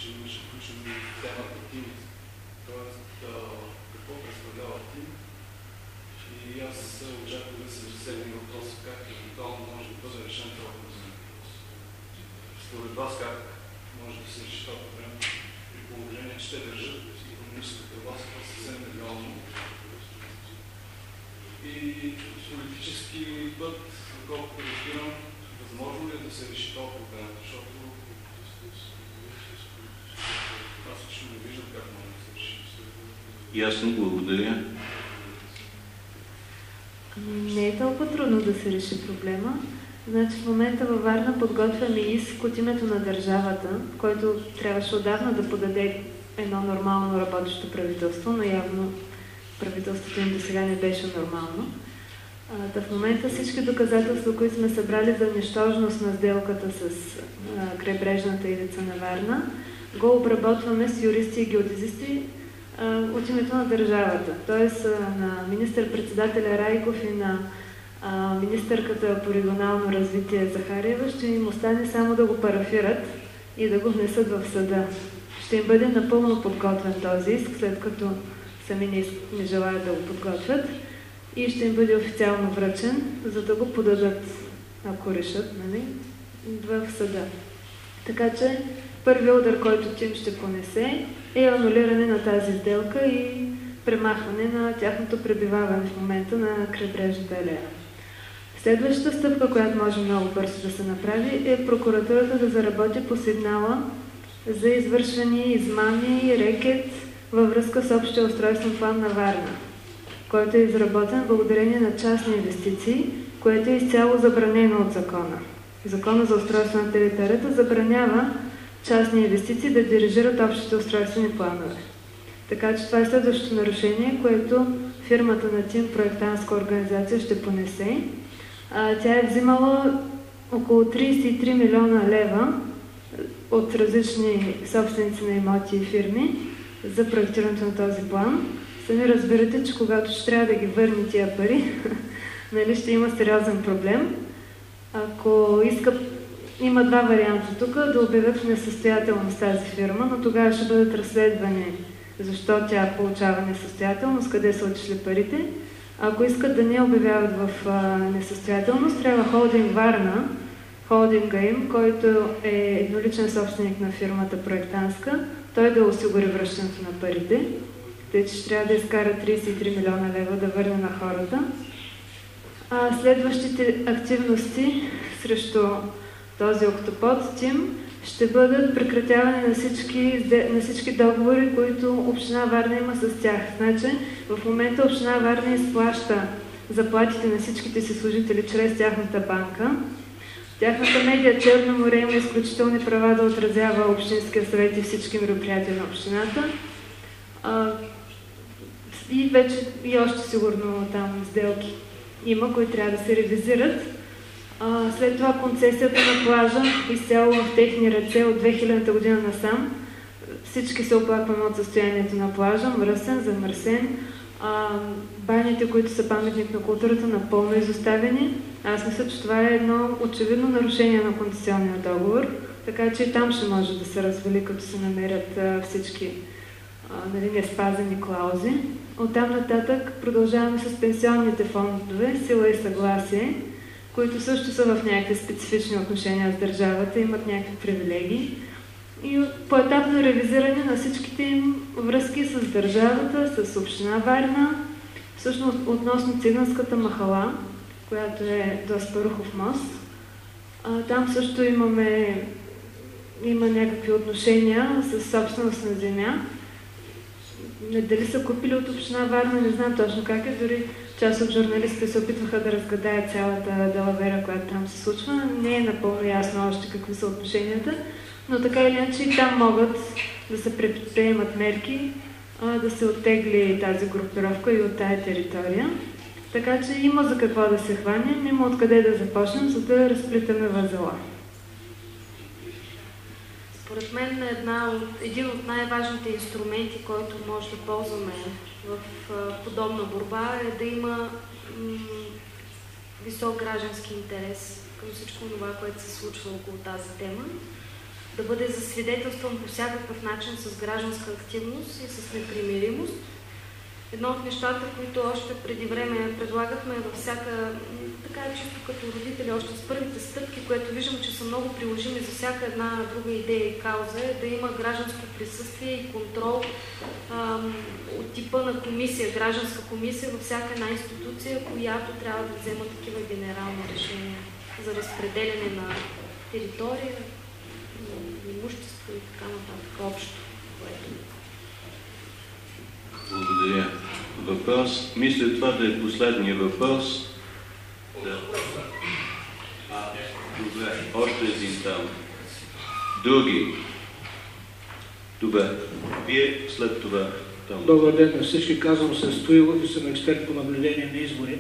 че имаше включено и темата тим. Тоест, какво представлява тим? И аз очаквам да се засегне въпроса как евентуално може да бъде решен този проблем. Според вас как може да се реши това проблем при положение, че те държат економическата власт съвсем легално и политически път доколкото разбирам, възможно ли е да се реши този проблем, защото аз лично не виждам как може да се реши. Ясно, благодаря. Не е толкова трудно да се реши проблема. Значи в момента във Варна подготвяме иск от името на държавата, който трябваше отдавна да подаде едно нормално работещо правителство, но явно правителството им до сега не беше нормално. Да, в момента всички доказателства, които сме събрали за нищожност на сделката с крайбрежната ивица на Варна, го обработваме с юристи и геодезисти от името на държавата. А, на министър-председателя Райков и на министърката по регионално развитие Захариева ще им остане само да го парафират и да го внесат в съда. Ще им бъде напълно подготвен този иск, след като сами не желаят да го подготвят и ще им бъде официално връчен, за да го подадат, ако решат, нали, в съда. Така че първият удар, който Тим ще понесе, е анулиране на тази сделка и премахване на тяхното пребиваване в момента на крайбрежната алея. Следващата стъпка, която може много бързо да се направи, е прокуратурата да заработи по сигнала за извършвани измами и рекет във връзка с общия устройствен план на Варна който е изработен благодарение на частни инвестиции, което е изцяло забранено от закона. Закона за устройство на територията забранява частни инвестиции да дирижират общите устройствени планове. Така че това е следващото нарушение, което фирмата на Тим проектантска организация ще понесе. А, тя е взимала около 33 милиона лева от различни собственици на имоти и фирми за проектирането на този план. Сами разбирате, че когато ще трябва да ги върне тия пари, нали, ще има сериозен проблем. Ако иска, има два варианта тук, да обявят в несъстоятелност тази фирма, но тогава ще бъдат разследвани защо тя получава несъстоятелност, къде са отишли парите. Ако искат да не обявяват в а, несъстоятелност, трябва холдинг Варна, холдинга им, който е едноличен собственик на фирмата проектанска, той да осигури връщането на парите. Тъй, че ще трябва да изкара 33 милиона лева да върне на хората. А следващите активности срещу този октопод тим ще бъдат прекратяване на всички, на всички договори, които Община Варна има с тях. Значи, в момента Община Варна изплаща заплатите на всичките си служители чрез тяхната банка. Тяхната медия Черно море има изключителни права да отразява Общинския съвет и всички мероприятия на общината. А, и вече и още сигурно там сделки има, които трябва да се ревизират. След това концесията на плажа изцяло в техни ръце от 2000 година насам. Всички се оплакваме от състоянието на плажа, мръсен, замърсен. А, баните, които са паметник на културата, напълно изоставени. Аз мисля, че това е едно очевидно нарушение на концесионния договор, така че и там ще може да се развали, като се намерят а, всички а, нали, неспазени клаузи. Оттам нататък продължаваме с пенсионните фондове, сила и съгласие които също са в някакви специфични отношения с държавата, имат някакви привилегии. И поетапно ревизиране на всичките им връзки с държавата, с община Варна, всъщност относно циганската махала, която е до Спарухов мост. А, там също имаме има някакви отношения с собственост на земя. Дали са купили от община Варна, не знам точно как е, дори част от журналистите се опитваха да разгадаят цялата делавера, която там се случва. Не е напълно ясно още какви са отношенията, но така или иначе и там могат да се предприемат мерки, да се оттегли тази групировка и от тая територия. Така че има за какво да се хванем, има откъде да започнем, за да разплитаме възела. Според мен една от, един от най-важните инструменти, който може да ползваме в подобна борба е да има висок граждански интерес към всичко това, което се случва около тази тема, да бъде засвидетелстван по всякакъв начин с гражданска активност и с непримиримост, Едно от нещата, които още преди време предлагахме във всяка, така чисто като родители, още с първите стъпки, което виждам, че са много приложими за всяка една друга идея и кауза, е да има гражданско присъствие и контрол ам, от типа на комисия, гражданска комисия във всяка една институция, която трябва да взема такива генерални решения за разпределяне на територия, имущество и така нататък общо. Благодаря. Въпрос. Мисля това да е последния въпрос. Да. Добре. Още един там. Други. Добре. Вие след това. Там. Добър ден на всички. Казвам се Стоилов и съм експерт по наблюдение на избори.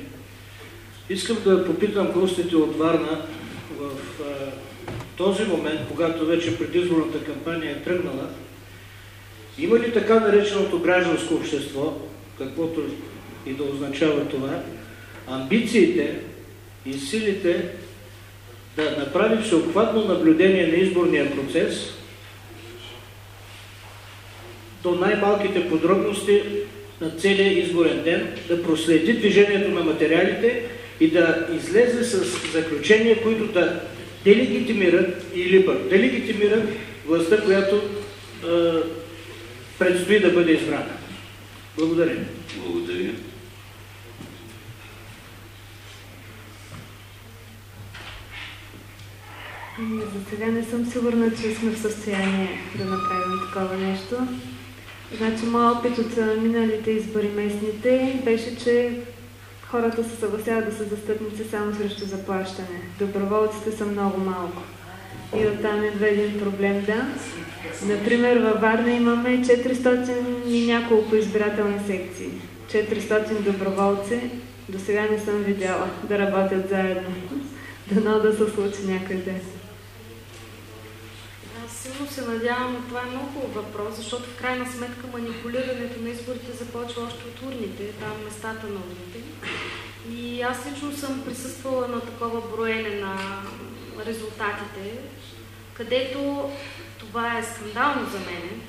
Искам да попитам гостите от Варна в а, този момент, когато вече предизборната кампания е тръгнала, има ли така нареченото гражданско общество, каквото и да означава това, амбициите и силите да направи всеобхватно наблюдение на изборния процес до най-малките подробности на целия изборен ден, да проследи движението на материалите и да излезе с заключения, които да делегитимират или пък делегитимират властта, която предстои да бъде избрана. Благодаря. Благодаря. Ами, за сега не съм сигурна, че сме в състояние да направим такова нещо. Значи, моят опит от миналите избори местните беше, че хората се съгласяват да са застъпници само срещу заплащане. Доброволците са много малко. И оттам идва един проблем, да. Например, във Варна имаме 400 и няколко избирателни секции. 400 доброволци. До сега не съм видяла да работят заедно. Дано да се случи някъде. Аз силно се надявам, това е много хубав въпрос, защото в крайна сметка манипулирането на изборите започва още от урните, там местата на урните. И аз лично съм присъствала на такова броене на резултатите, където това е скандално за мен.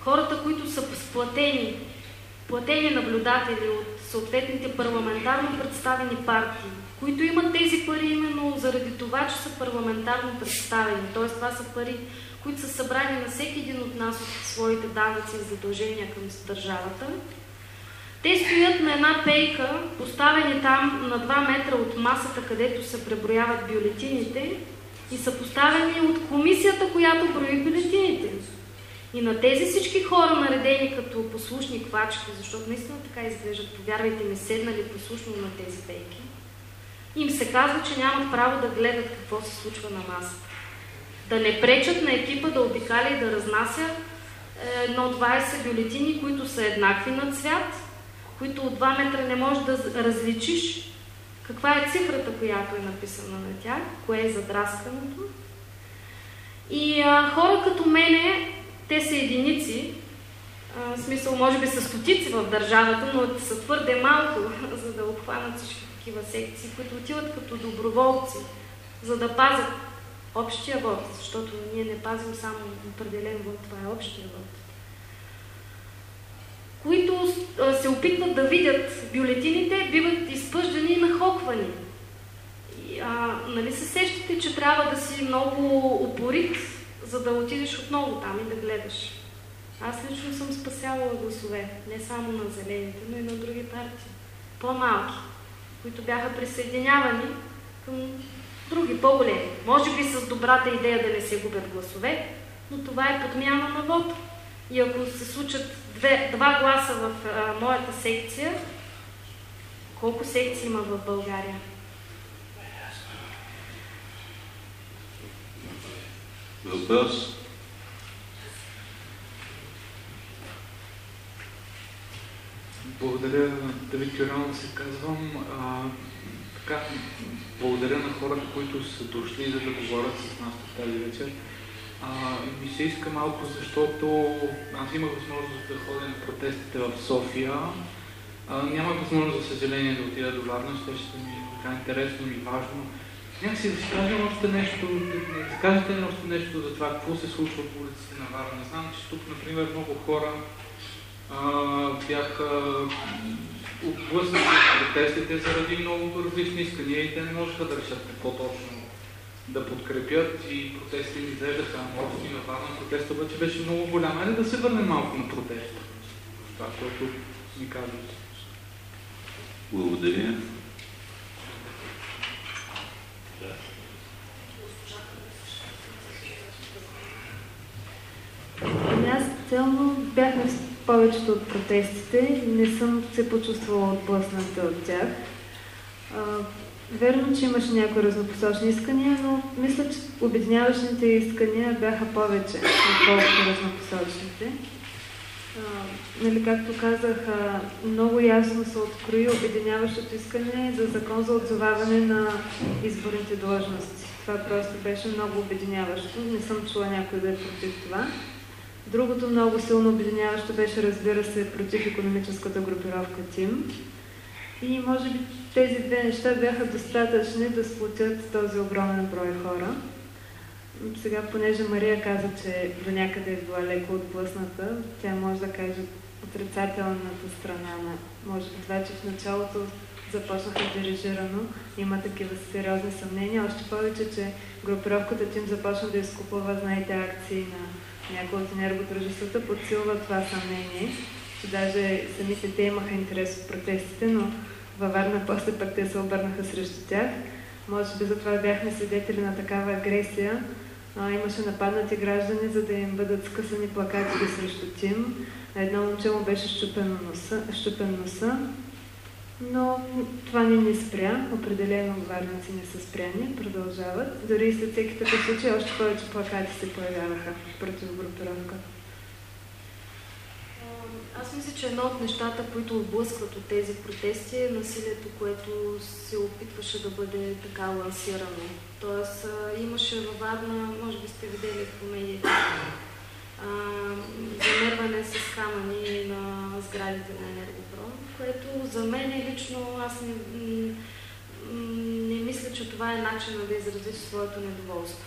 Хората, които са сплатени платени наблюдатели от съответните парламентарно представени партии, които имат тези пари именно заради това, че са парламентарно представени. Т.е. това са пари, които са събрани на всеки един от нас от своите данъци и задължения към държавата. Те стоят на една пейка, поставени там на 2 метра от масата, където се преброяват бюлетините и са поставени от комисията, която брои бюлетините. И на тези всички хора, наредени като послушни квачки, защото наистина така изглеждат, повярвайте ми, седнали послушно на тези пейки, им се казва, че нямат право да гледат какво се случва на масата. Да не пречат на екипа да обикаля и да разнася е, едно 20 бюлетини, които са еднакви на цвят, които от 2 метра не можеш да различиш каква е цифрата, която е написана на тях, кое е задрасканото. И а, хора като мене, те са единици, а, в смисъл може би са стотици в държавата, но са твърде малко, за да обхванат всички такива секции, които отиват като доброволци, за да пазят общия вод, защото ние не пазим само определен вод, това е общия вод които се опитват да видят бюлетините, биват изпъждани и нахоквани. А, нали се сещате, че трябва да си много упорит, за да отидеш отново там и да гледаш. Аз лично съм спасявала гласове, не само на зелените, но и на други партии. По-малки, които бяха присъединявани към други, по-големи. Може би с добрата идея да не се губят гласове, но това е подмяна на вод. И ако се случат две, два гласа в а, моята секция, колко секции има в България? Въпрос? Благодаря, Давид Кюрянов се казвам. А, така, благодаря на хората, които са дошли за да говорят с нас тази вечер. А, ми се иска малко, защото аз имах възможност да ходя на протестите в София. А, нямах възможност, за съжаление, да отида до Варна, ще ще ми е така интересно и важно. Някакси да си кажем още нещо, да, кажете още нещо за това, какво се случва по улиците на Варна. Знам, че тук, например, много хора а, бяха отблъснати протестите заради много различни искания и те не можеха да решат какво точно да подкрепят и протести ни изглеждаха общи на Варна. Протеста обаче беше много голям. Айде да се върнем малко на протеста. Това, което ми казват. Благодаря. Аз цяло бях на повечето от протестите. Не съм се почувствала отблъсната от тях. Верно, че имаше някои разнопосочни искания, но мисля, че обединяващите искания бяха повече, отколкото разнопосочните. А, нали, както казах, много ясно се открои обединяващото искане за закон за отзоваване на изборните длъжности. Това просто беше много обединяващо. Не съм чула някой да е против това. Другото много силно обединяващо беше, разбира се, против економическата групировка ТИМ. И може би тези две неща бяха достатъчни да сплотят този огромен брой хора. Сега, понеже Мария каза, че до някъде е била леко отблъсната, тя може да каже отрицателната страна на, може би това, че в началото започнаха дирижирано, има такива сериозни съмнения, още повече, че групировката Тим започна да изкупува, знаете, акции на някои от енергодружествата, подсилва това съмнение, че даже самите те имаха интерес от протестите, но във Варна, после пък те се обърнаха срещу тях. Може би затова бяхме свидетели на такава агресия. А, имаше нападнати граждани, за да им бъдат скъсани плакатите срещу Тим. Едно момче му беше щупен носа, щупен носа. Но това не ни спря. Определено варници не са спряни, продължават. Дори и след всеки такъв случай още повече плакати се появяваха против групировката. Аз мисля, че едно от нещата, които отблъскват от тези протести е насилието, което се опитваше да бъде така лансирано. Тоест имаше във Варна, може би сте видели в медиите, замерване с камъни на сградите на Енергопром, което за мен лично, аз не, не мисля, че това е начинът да изразиш своето недоволство.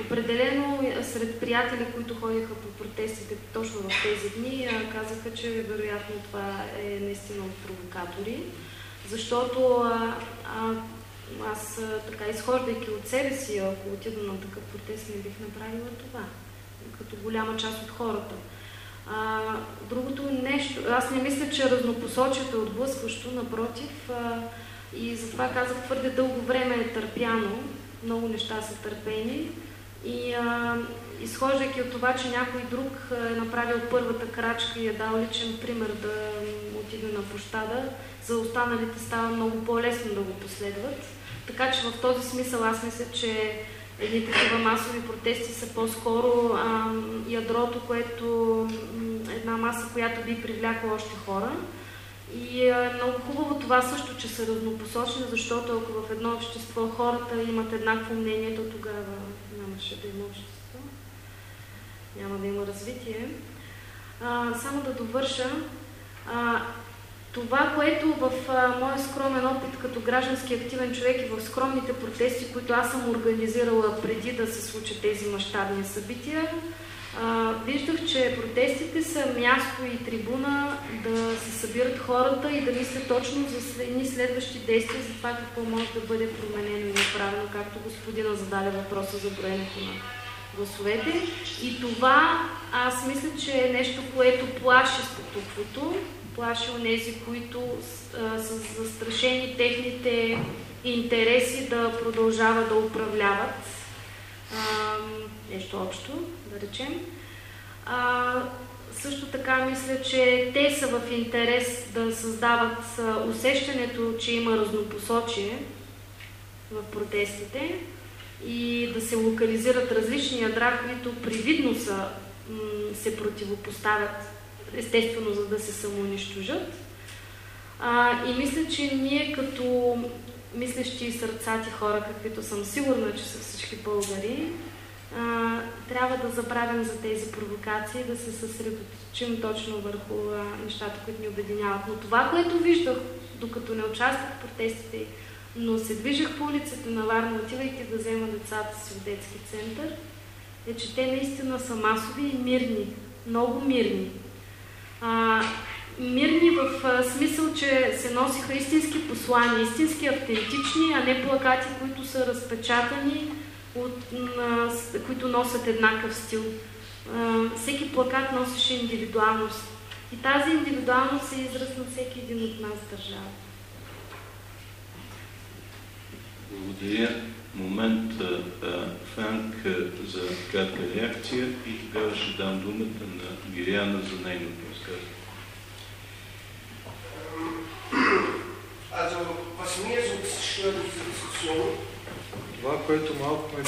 Определено сред приятели, които ходиха по протестите точно в тези дни, казаха, че вероятно това е наистина от провокатори, защото а, а, аз така изхождайки от себе си, ако отида на такъв протест, не бих направила това, като голяма част от хората. А, другото нещо, аз не мисля, че разнопосочието е отблъскващо, напротив, а, и затова казах, твърде дълго време е търпяно, много неща са търпени. И а, изхождайки от това, че някой друг е направил първата крачка и е дал личен пример да отиде на площада, за останалите става много по-лесно да го последват. Така че в този смисъл аз мисля, че едни такива масови протести са по-скоро ядрото, което една маса, която би привлякла още хора. И е много хубаво това също, че са разнопосочни, защото ако в едно общество хората имат еднакво мнение, то тогава нямаше да има общество, няма да има развитие. А, само да довърша, а, това, което в а, моя скромен опит като граждански активен човек и в скромните протести, които аз съм организирала преди да се случат тези мащабни събития, а, виждах, че протестите са място и трибуна да се събират хората и да мислят точно за едни следващи действия, за това какво може да бъде променено и направено, както господина зададе въпроса за броенето на гласовете. И това аз мисля, че е нещо, което плаши статуквото, плаши онези, които а, са застрашени техните интереси да продължават да управляват а, нещо общо да речем. А, също така мисля, че те са в интерес да създават усещането, че има разнопосочие в протестите и да се локализират различни ядра, които привидно са, се противопоставят, естествено, за да се самоунищожат. А, и мисля, че ние като мислещи и сърцати хора, каквито съм сигурна, че са всички българи, трябва да забравим за тези провокации, да се съсредоточим точно върху нещата, които ни обединяват. Но това, което виждах, докато не участвах в протестите, но се движих по улицата на Варна, отивайки да взема децата си в детски център, е, че те наистина са масови и мирни. Много мирни. А, мирни в а, смисъл, че се носиха истински послания, истински автентични, а не плакати, които са разпечатани, от, на, които носят еднакъв стил. А, всеки плакат носеше индивидуалност. И тази индивидуалност е израз на всеки един от нас държава. Благодаря. Момент, Франк, за кратка реакция и тогава ще дам думата на Мириана за нейното разказване. Also, was mir so stört, diese Diskussion, това, което малко ме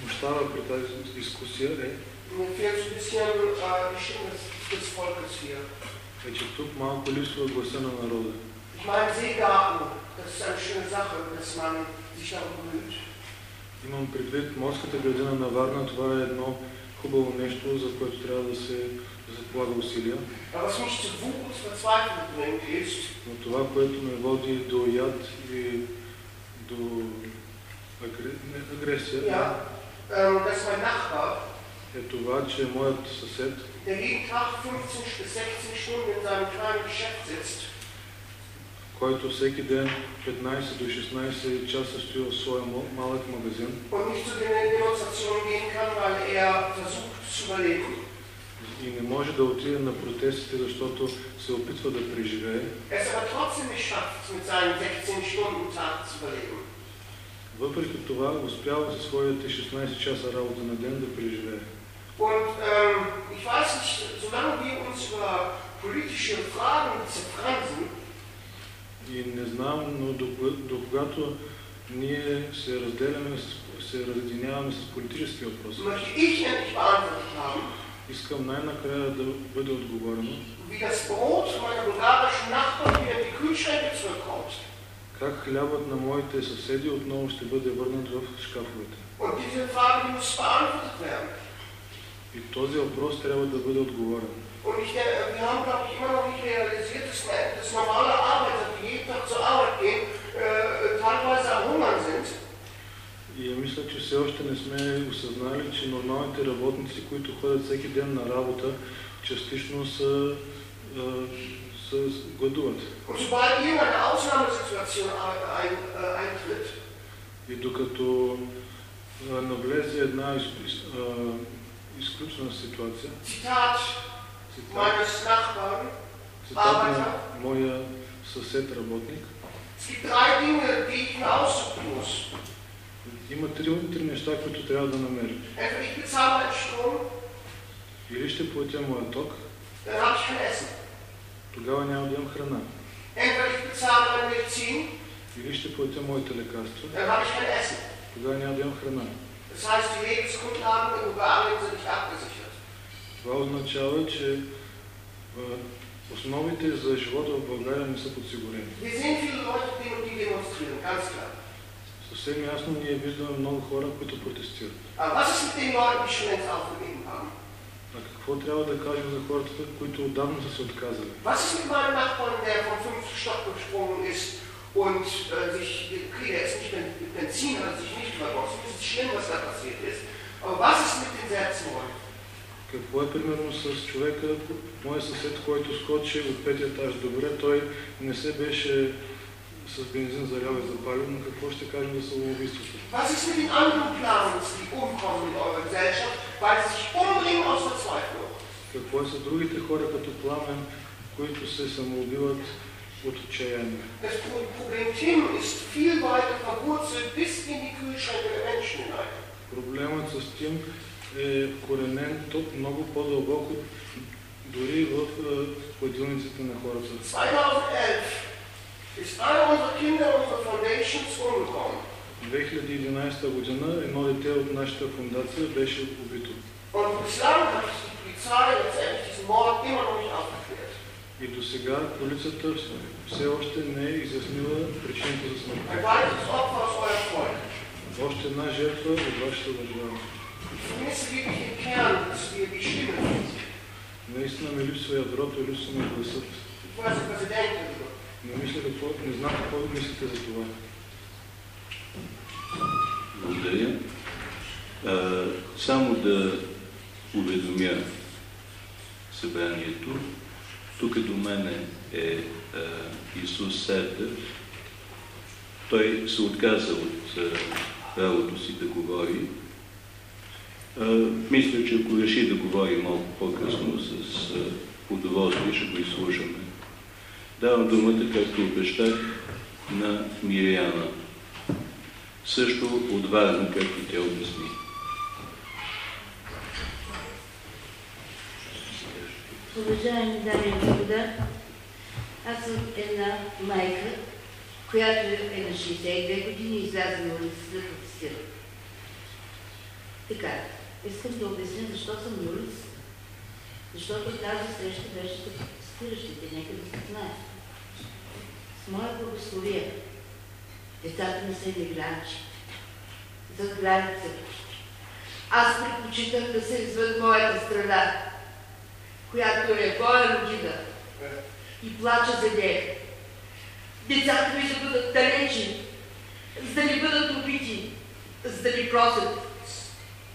смущава при тази дискусия е, е, че тук малко липсва гласа на народа. Имам предвид морската градина на Варна, това е едно хубаво нещо, за което трябва да се да се полага усилия. Но това, което ме води до яд и до агресия. Ja, ähm, das ist mein Nachbar. Е това, че моят съсед, der jeden Tag 15 bis 16 Stunden in seinem kleinen Geschäft sitzt. който всеки ден 15 до 16 часа стои в своя малък магазин. Er. И не може да отиде на протестите, защото се опитва да преживее. Въпреки това успява за своите 16 часа работа на ден да преживее. Und ähm, ich weiß nicht, solange wir uns über politische Fragen zerfransen, и не знам, но до, когато ние се разделяме, се разединяваме с политически въпроси. Искам най-накрая да бъде отговорено. Wie das Brot meiner bulgarischen Nachbarn wieder die Kühlschränke zurückkommt как хлябът на моите съседи отново ще бъде върнат в шкафовете? И този въпрос трябва да бъде отговорен. И я мисля, че все още не сме осъзнали, че нормалните работници, които ходят всеки ден на работа, частично са е, а, са гладуват. Und sobald irgendeine Ausnahmesituation ein, äh, eintritt, И докато навлезе една из, а, изключена ситуация, цитат, meines Nachbarn, цитат на моя съсед работник, има три, три неща, които трябва да намерим. Или ще платя моя ток, тогава няма да имам храна. Или ще платя моите лекарства, тогава няма да имам храна. Това означава, че а, основите за живота в България не са подсигурени. Съвсем ясно ние виждаме много хора, които протестират. Aber was ist mit den Leuten, die schon längst aufgegeben haben? А какво трябва да кажем за хората, които отдавна са се отказали? Was ist mit meinem Nachbarn, der vom fünften Stock gesprungen ist und äh, sich, okay, der ist nicht mit Benzin, hat sich nicht vergossen, das ist schlimm, was da passiert ist. Aber was ist mit den Selbstmorden? Какво е примерно с човека, моя съсед, който скочи от петия етаж? Добре, той не се беше с бензин залял и запалил, но какво ще кажем за самоубийството? Was ist mit den anderen Clowns, die umkommen in eurer Gesellschaft, weil sie sich umbringen aus Verzweiflung? Какво е с другите хора като пламен, които се самоубиват от отчаяние? Das Problem Tim ist viel weiter verwurzelt bis in die Kühlschränke der Menschen hinein. Проблемът с Тим е коренен тук много по-дълбоко, дори в е, хладилниците на хората. 2011 ist einer unserer Kinder unserer Foundations umgekommen. 2011 година едно дете от нашата фундация беше убито. И до сега полицията все още не е изяснила причините за смъртта. Още една жертва от вашата държава. Наистина ми липсва ядрото и липсва ми гласът. Не мисля какво, не знам какво мислите за това. Благодаря. А, само да уведомя събранието. Тук до мене е а, Исус Сердев. Той се отказа от правото си да говори. А, мисля, че ако реши да говори малко по-късно с удоволствие, ще го изслушаме. Давам думата, както обещах, на Мириана. Също от Варна, както тя обясни. Уважаеми дами и господа, аз съм една майка, която е на 62 години и изляза на улицата да протестира. Така, искам да обясня защо съм на улицата. Защото тази среща беше за протестиращите, нека да се знае. С моя благословия децата не са иммигранти. За граница. Аз предпочитам да се извън моята страна, която е моя родина и плача за нея. Децата ми да бъдат далечи, за да не бъдат убити, за да ми просят.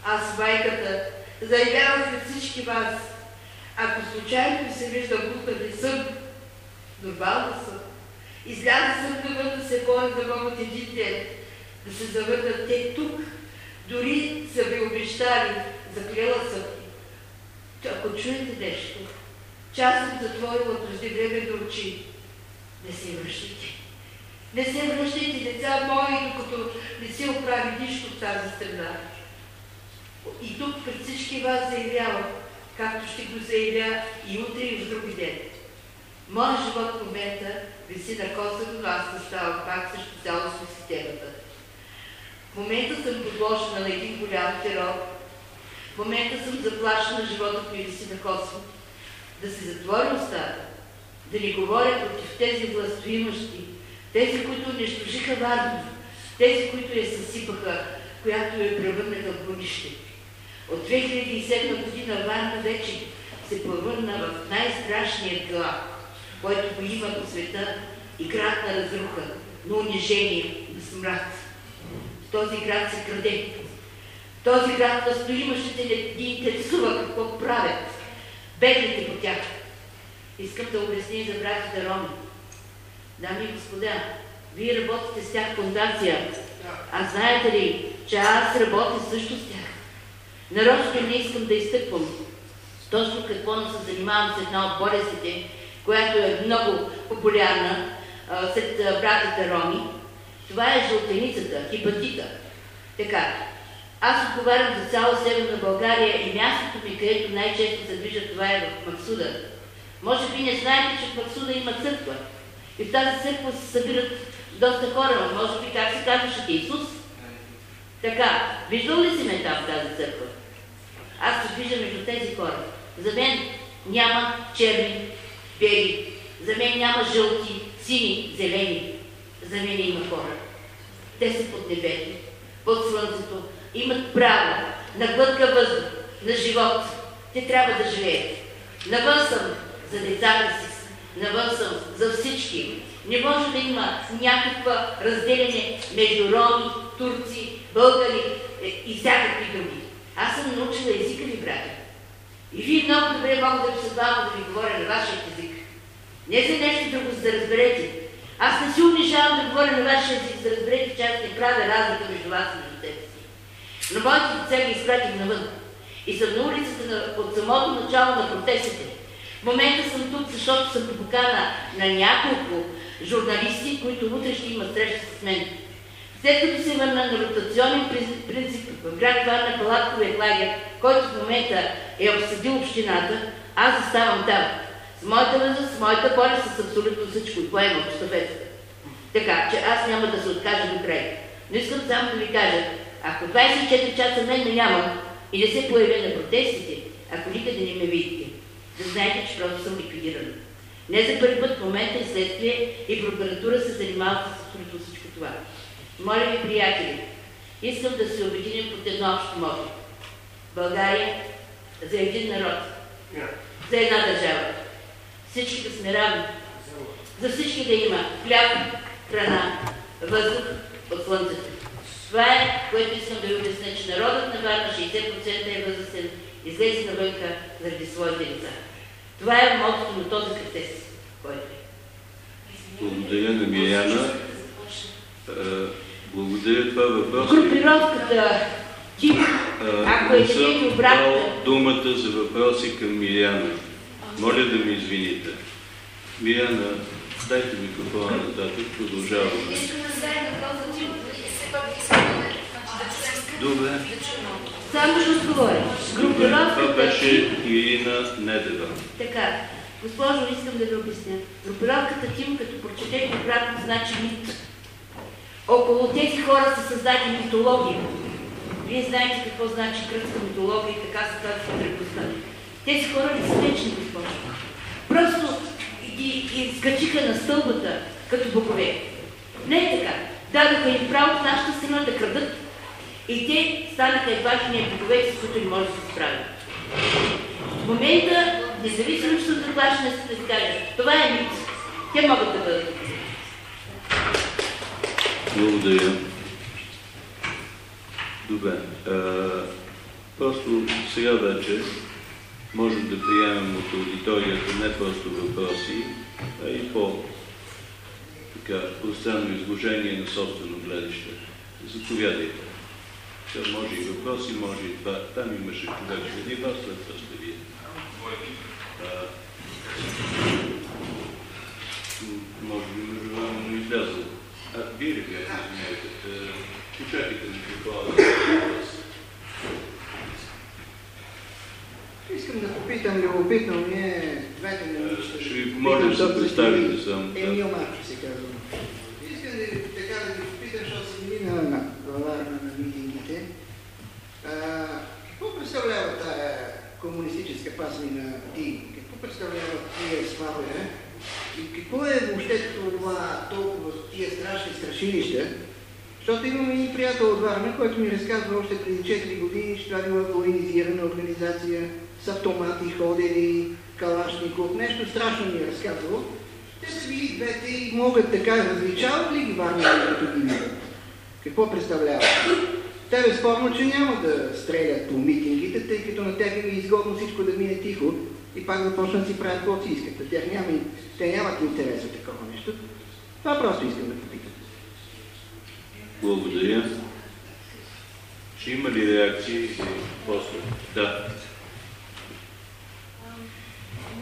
Аз, майката, заявявам пред всички вас, ако случайно ми се вижда будна, не съм, нормална съм. Изляза съм навън да се боря да могат един ден да се завърнат те тук. Дори са ви обещали, заклела съм. Ако чуете нещо, аз съм затворила преждевременно очи, не се връщайте. Не се връщайте, деца мои, докато не се оправи нищо в тази страна. И тук пред всички вас заявявам, както ще го заявя и утре и в други ден. Моят живот в момента виси на косъм, аз не ставам пак срещу цялостно системата. В момента съм подложена на един голям терор. В момента съм заплашена, животът ми виси на косъм. Да се затворя устата, да не говоря против тези властоимащи, тези, които унищожиха Варна, тези, които я съсипаха, която я превърнаха в бонище. От 2007 година Варна вече се превърна в най-страшния град, който го има по света и град на разруха, на унижение, на смрад. В този град се краде. Този град настоимащите не ги интересува какво правят. Бедните по тях. Искам да обясня за братите Роми. Дами и господа, вие работите с тях в фундация. А знаете ли, че аз работя също с тях? Нарочно не искам да изтъквам точно какво не се занимавам с една от болестите, която е много популярна а, сред а, братите Роми. Това е жълтеницата, хепатита. Така, аз отговарям за цяла Северна България и мястото ми, където най-често се движа, това е в Максуда. Може би не знаете, че в Максуда има църква. И в тази църква се събират доста хора. Може би как се казваше Исус? Така, виждал ли си ме там в тази църква? Аз се движа между тези хора. За мен няма черни, бели. За мен няма жълти, сини, зелени. За мен има хора. Те са под небето, под слънцето, имат право на глътка въздух, на живот. Те трябва да живеят. Навън съм за децата си, навън съм за всички. Не може да има някаква разделение между роми, турци, българи е, и всякакви други. Аз съм научила езика ви, брата. И вие много добре мога да ви съдвам да ви говоря на вашия език. Не за нещо друго, за да разберете. Аз не се унижавам да говоря на вашия език, за да разберете, че аз не правя разлика между вас и между себе си. Но моите деца ги изпратих навън. И съм на улицата на, от самото начало на протестите. В момента съм тук, защото съм покана на няколко журналисти, които утре ще имат среща с мен. След като се върна на ротационен принцип в град Варна палатковият лагер, който в момента е обсъдил общината, аз заставам там. С моята възраст, с моята болест, с абсолютно всичко и поемам щафетата. Така, че аз няма да се откажа до край. Но искам само да ви кажа, ако 24 часа мен не нямам и не се появя на протестите, ако никъде не ме видите, да знаете, че просто съм ликвидирана. Не за първи път в момента и следствие и прокуратура се занимават с абсолютно всичко това. Моля ви, приятели, искам да се обединим под едно общо мото. България за един народ, за една държава. Всички да сме равни. За всички да има хляб, храна, въздух от слънцето. Това е, което искам да ви обясня, че народът на Варна 60% е възрастен, излезе навънка заради своите деца. Това е мотото на този протест, който е. Благодаря на Мияна. Благодаря това въпрос. Групировката тип, ако е един обратно, дал думата за въпроси към Мияна. Моля да ми извините. Мияна, дайте микрофона нататък, продължаваме. Добре. само ще отговоря. Добре, това Групировката беше Ирина Недева. Така, госпожо, искам да ви обясня. Групировката Тим, като прочетете обратно, значи мит. Около тези хора са създадени митология. Вие знаете какво значи гръцка митология и така се казва древността. Тези хора не са вечни, госпожо. Просто ги изкачиха на стълбата като богове. Не е така. Дадоха им право в нашата страна да крадат и те станаха едва ли не боговете, с които не може да се справят. В момента, независимо, че съм заплашена, ще да кажа, това е мит. Те могат да бъдат. Благодаря. Добре. А, просто сега вече можем да приемем от аудиторията не просто въпроси, а и по така, пространно изложение на собствено гледаще. Заповядайте. Сега може и въпроси, може и това. Там имаше човек преди вас, след това сте вие. А, м- може излязъл. А, вие ли бяхте, извинявайте? Е, Почакайте микрофона. Искам да попитам любопитно, ние двете минути ще... Ще ви помоля да се представите само. Емил Марчо се казвам. Искам да, така да ви попитам, защото съм минал на главарна на митингите. Какво представлява тая комунистическа пасмина ДИ? Какво представлява тия слабене? И какво е въобще това толкова тия страшни страшилища? Защото имам един приятел от Варна, който ми разказва още преди 4 години, че това била военизирана организация, с автомати ходени, Калашников, нещо страшно ми е разказвал. Те са били двете и могат така, различават ли ги Варна, като ги видят? Какво представлява? те безспорно, че няма да стрелят по митингите, тъй като на тях е изгодно всичко да мине тихо и пак да почнат да си правят каквото си искат. Тях няма, те нямат интерес от такова нещо. Това просто искам да попитам. Благодаря. Ще има ли реакции после? Да.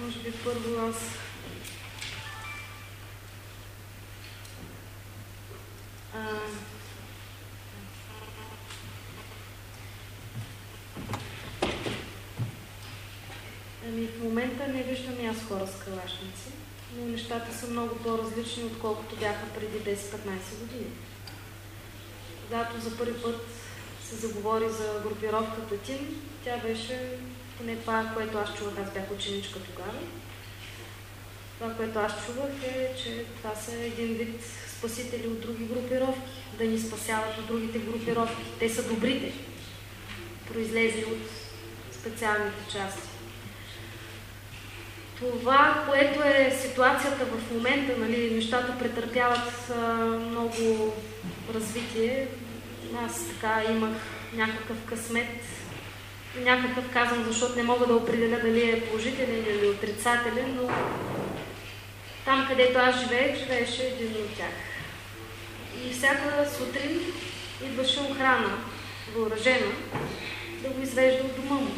Може би първо аз а, Ами в момента не виждам и аз хора с калашници, но нещата са много по-различни, отколкото бяха преди 10-15 години. Когато за първи път се заговори за групировката ТИН, тя беше поне това, което аз чувах, аз бях ученичка тогава. Това, което аз чувах е, че това са един вид спасители от други групировки, да ни спасяват от другите групировки. Те са добрите, произлезли от специалните части. Това, което е ситуацията в момента, нали, нещата претърпяват а, много развитие. Аз така имах някакъв късмет, някакъв казвам, защото не мога да определя дали е положителен или отрицателен, но там, където аз живеех, живееше един от тях. И всяка сутрин идваше охрана, въоръжена, да го извежда от дома му.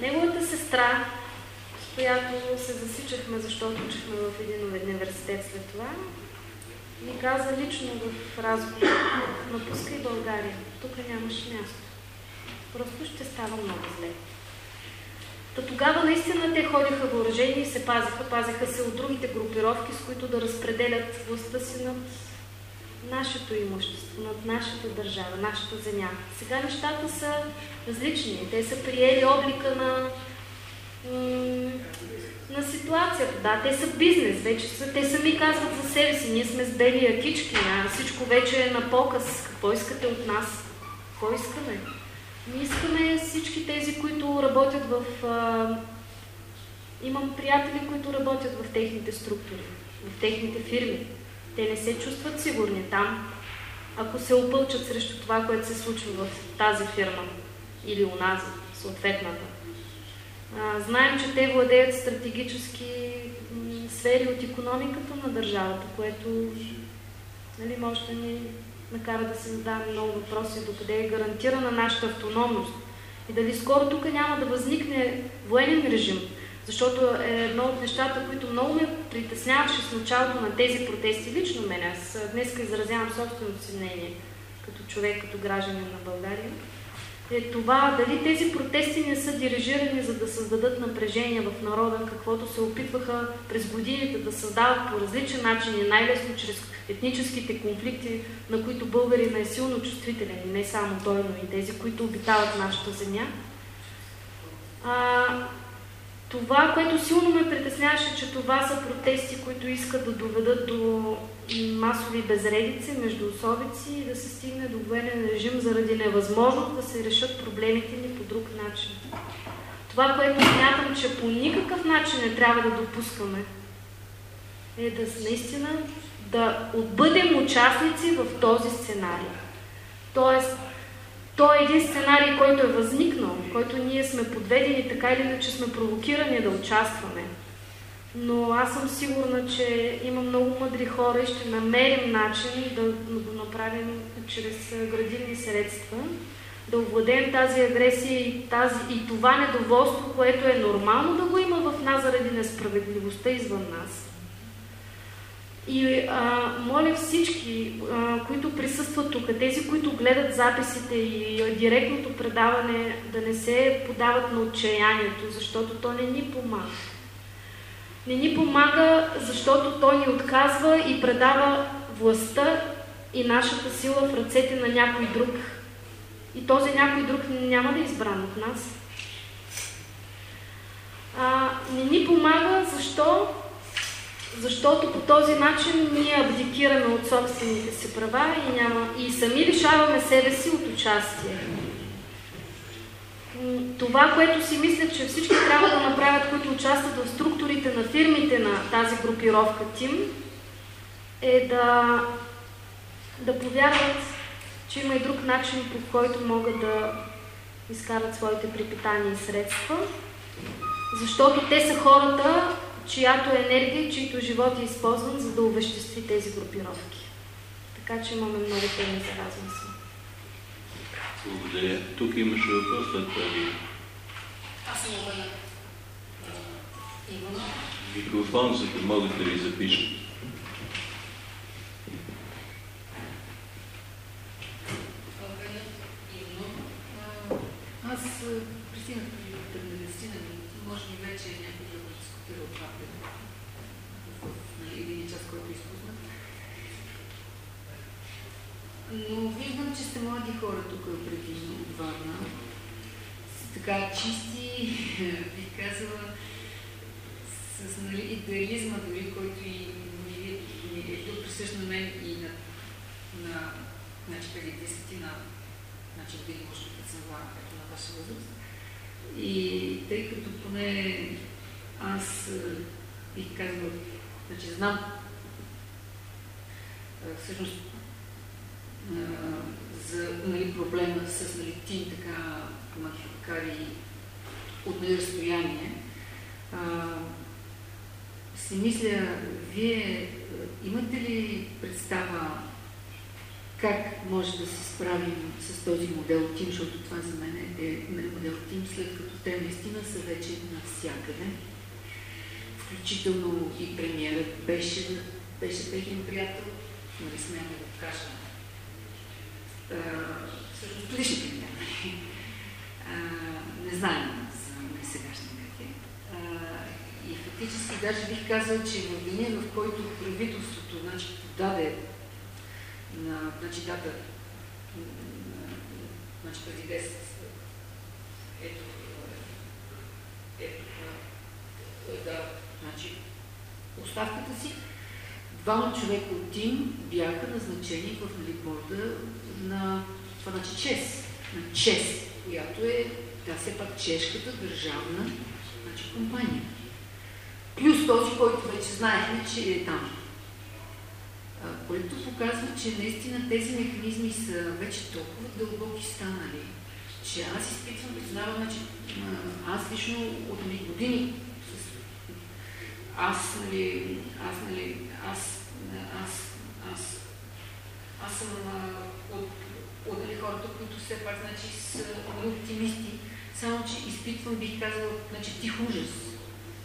Неговата сестра, с която се засичахме, защото учихме в един университет след това, ми каза лично в разговор, напускай България, тук нямаш място. Просто ще става много зле. Та тогава наистина те ходиха въоръжени и се пазиха, пазиха се от другите групировки, с които да разпределят властта си над нашето имущество, над нашата държава, нашата земя. Сега нещата са различни. Те са приели облика на, на ситуацията. Да, те са бизнес. Вече са, те сами казват за себе си. Ние сме с бели акички. А всичко вече е на показ. Какво искате от нас? Какво искаме? Ние искаме всички тези, които работят в... А... Имам приятели, които работят в техните структури, в техните фирми. Те не се чувстват сигурни там, ако се опълчат срещу това, което се случва в тази фирма или унази, съответната. Знаем, че те владеят стратегически сфери от економиката на държавата, което нали, може да ни накара да се задаваме много въпроси, докъде е гарантирана нашата автономност и дали скоро тук няма да възникне военен режим, защото е едно от нещата, които много ме притесняваше с началото на тези протести, лично мен, аз днес изразявам собственото си мнение, като човек, като гражданин на България, е това дали тези протести не са дирижирани, за да създадат напрежение в народа, каквото се опитваха през годините да създават по различен начин и най-лесно чрез етническите конфликти, на които българина е силно чувствителен, не само той, но и тези, които обитават нашата земя. А, това, което силно ме притесняваше, че това са протести, които искат да доведат до масови безредици, между особици и да се стигне до военен режим заради невъзможност да се решат проблемите ни по друг начин. Това, което смятам, че по никакъв начин не трябва да допускаме, е да наистина да бъдем участници в този сценарий. Тоест, той е един сценарий, който е възникнал, който ние сме подведени така или иначе сме провокирани да участваме. Но аз съм сигурна, че има много мъдри хора и ще намерим начин да го направим чрез градивни средства, да овладеем тази агресия и, тази, и това недоволство, което е нормално да го има в нас заради несправедливостта извън нас. И а, моля всички, а, които присъстват тук, тези, които гледат записите и директното предаване, да не се подават на отчаянието, защото то не ни помага. Не ни помага, защото той ни отказва и предава властта и нашата сила в ръцете на някой друг. И този някой друг няма да е избран от нас. А, не ни помага, защо? Защото по този начин ние абдикираме от собствените си права и, няма, и сами лишаваме себе си от участие. Това, което си мисля, че всички трябва да направят, които участват в структурите на фирмите на тази групировка ТИМ, е да да повярват, че има и друг начин, по който могат да изкарат своите припитания и средства, защото те са хората, чиято енергия, чието живот е използван, за да увеществи тези групировки. Така че имаме много теми за размисъл. Благодаря. Тук имаше въпрос след това. Аз съм обена. Ивана. Микрофон, за да могат да ви запишат. Аз пристигнах преди 90 минути. Може би вече някой един час, който изпуснах. Но виждам, че сте млади хора тук преди Варна. С така чисти, бих казала, с нали, идеализма дори, който и ми, е бил присъщ на мен и на, на значи преди десетина, значи години, може би, като съм варна, като на ваша възраст. И тъй като поне аз е, бих казала, значи знам е, всъщност е, за нали, проблема с нали, тим, така, макар и от нали, разстояние, а, си мисля, вие имате ли представа как може да се справим с този модел Тим, защото това за мен е нали, модел Тим, след като те наистина са вече навсякъде. Включително и премиерът беше, беше техен приятел, нали смея да го кажа. Всъщност предишни премиер. Не знаем за сегашни мерки. И фактически даже бих казал, че в деня, в който правителството значи, подаде на значи, дата значи, преди 10 ето, ето, да, значи, оставката си, двама човека от тим бяха назначени в нали, на това значи ЧЕС, на ЧЕС, която е, да, все пак чешката държавна значи, компания. Плюс този, който вече знаехме, че е там. Което показва, че наистина тези механизми са вече толкова дълбоки станали, че аз изпитвам, признавам, че аз лично от години. Аз, нали, аз, нали, аз, аз, аз, аз съм от, от нали, хората, които все пак значи, са оптимисти, само че изпитвам, бих казала, значи, тих ужас,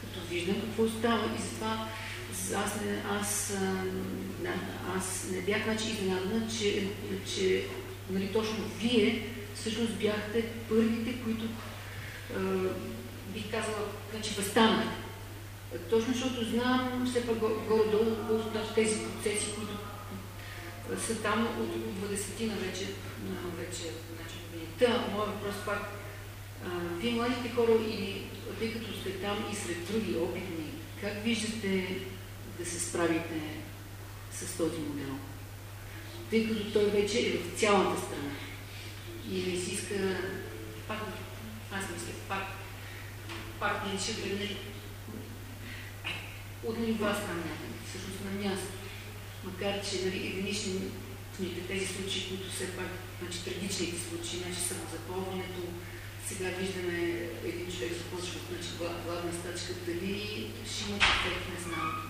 като виждам какво става. И затова аз не, аз, а, аз не бях значи, изненадана, че, че нали, точно вие всъщност бяхте първите, които а, бих казала, значи, възстанахте. Точно защото знам все пак горе-долу тези процеси, които са там от, от 20-ти на вече, вече значи, Та, моят въпрос пак, вие младите хора, или тъй като сте там и сред други опитни, как виждате да се справите с този модел? Тъй като той вече е в цялата страна. И ми се иска, пак, аз мисля, пак, пак не ще от вас там някъде, всъщност на място. Макар, че нали, единичните тези случаи, които все пак, значи трагичните случаи, значи самозапълването, сега виждаме един човек започва значи, гладна стачка, дали ще има ефект, не знам.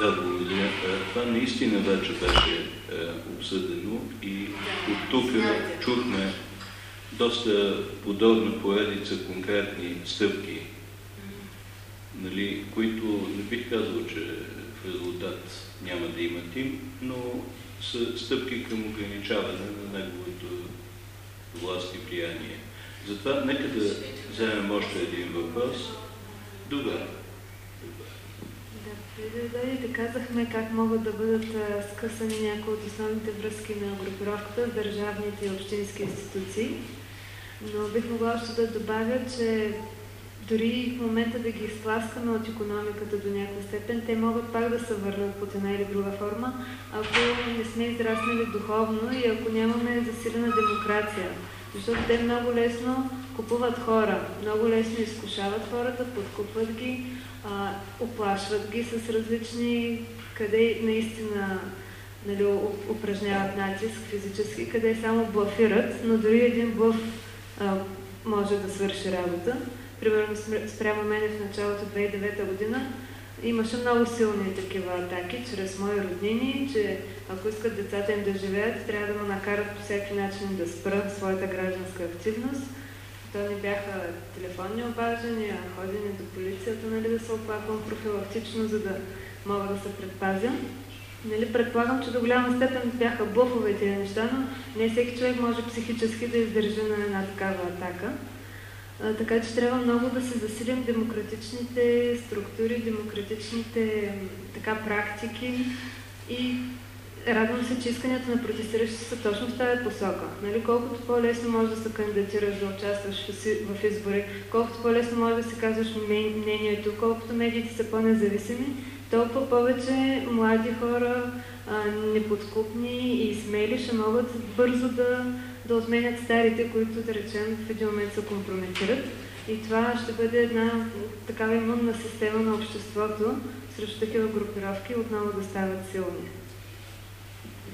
Да, благодаря. Това наистина вече беше е, обсъдено и от тук чухме доста подобна поредица конкретни стъпки, нали, които не бих казал, че в резултат няма да има тим, но са стъпки към ограничаване на неговото власт и влияние. Затова нека да вземем още един въпрос. Добре. Преди да казахме как могат да бъдат скъсани някои от основните връзки на групировката с държавните и общински институции. Но бих могла още да добавя, че дори в момента да ги изтласкаме от економиката до някаква степен, те могат пак да се върнат под една или друга форма, ако не сме израснали духовно и ако нямаме засилена демокрация. Защото те много лесно купуват хора, много лесно изкушават хората, подкупват ги, а, оплашват ги с различни, къде наистина нали, упражняват натиск физически, къде само блафират, но дори един блъф а, може да свърши работа. Примерно спрямо мене в началото 2009 година имаше много силни такива атаки чрез мои роднини, че ако искат децата им да живеят, трябва да ме накарат по всеки начин да спра своята гражданска активност. То не бяха телефонни обаждания, ходени до полицията, нали, да се оплаквам профилактично, за да мога да се предпазя. Нали, предполагам, че до голяма степен бяха блъфове тези неща, но не всеки човек може психически да издържи на една такава атака. Така че трябва много да се засилим демократичните структури, демократичните така, практики и радвам се, че исканията на протестиращи са точно в тази посока. Нали, колкото по-лесно може да се кандидатираш да участваш в избори, колкото по-лесно може да се казваш мнението, колкото медиите са по-независими, толкова повече млади хора, а, неподкупни и смели ще могат бързо да, да отменят старите, които, да речем, в един момент се компрометират. И това ще бъде една такава имунна система на обществото срещу такива групировки отново да стават силни.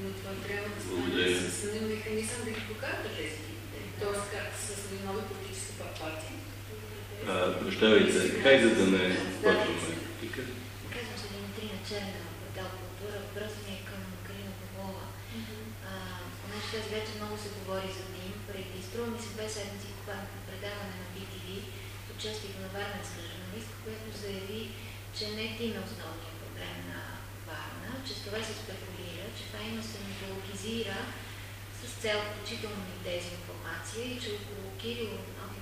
Но това трябва да стане с един механизъм да ги покарат тези Тоест как с нови политически партии. Прощавайте, хайде да не почваме. Казвам се Димитрина Черна, портал култура. Въпросът ми е към Карина Попова. Тази вече много се говори за ДИМ, преди. Струва ми се две седмици, когато предаване на BTV, участието на варненска журналистка, която заяви, че не ДИМ е основният проблем на Варна, че с това се спекулира, че това има се митологизира с цел включително и дезинформация и че около Кирил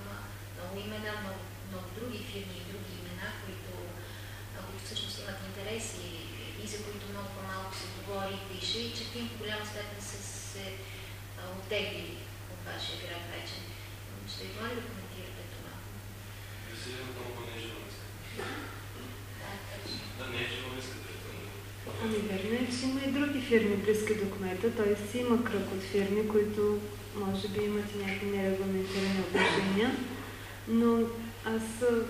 има много имена, много, много други фирми и други имена, които, всъщност имат интереси и за които много по-малко се говори и пише и че в голяма степен са се оттеглили от вашия град вече. Ще ви моля да коментирате това. Веселина толкова не е журналистка. Да, не е журналистка. Ами верно е, че има и други фирми близки до кмета, т.е. си има кръг от фирми, които може би имат и някакви нерегламентирани отношения, но аз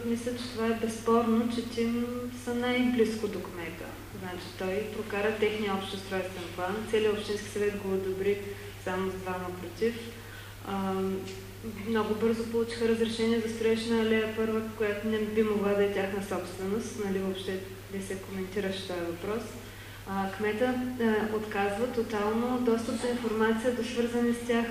мисля, че това е безспорно, че Тим са най-близко до кмета. Значи той прокара техния общ устройствен план, целият общински съвет го одобри само с двама против. А, много бързо получиха разрешение за строеж на алея първа, която не би могла да е тяхна собственост, нали въобще да се коментираше този въпрос. А, кмета а, отказва тотално достъп до информация до свързани с тях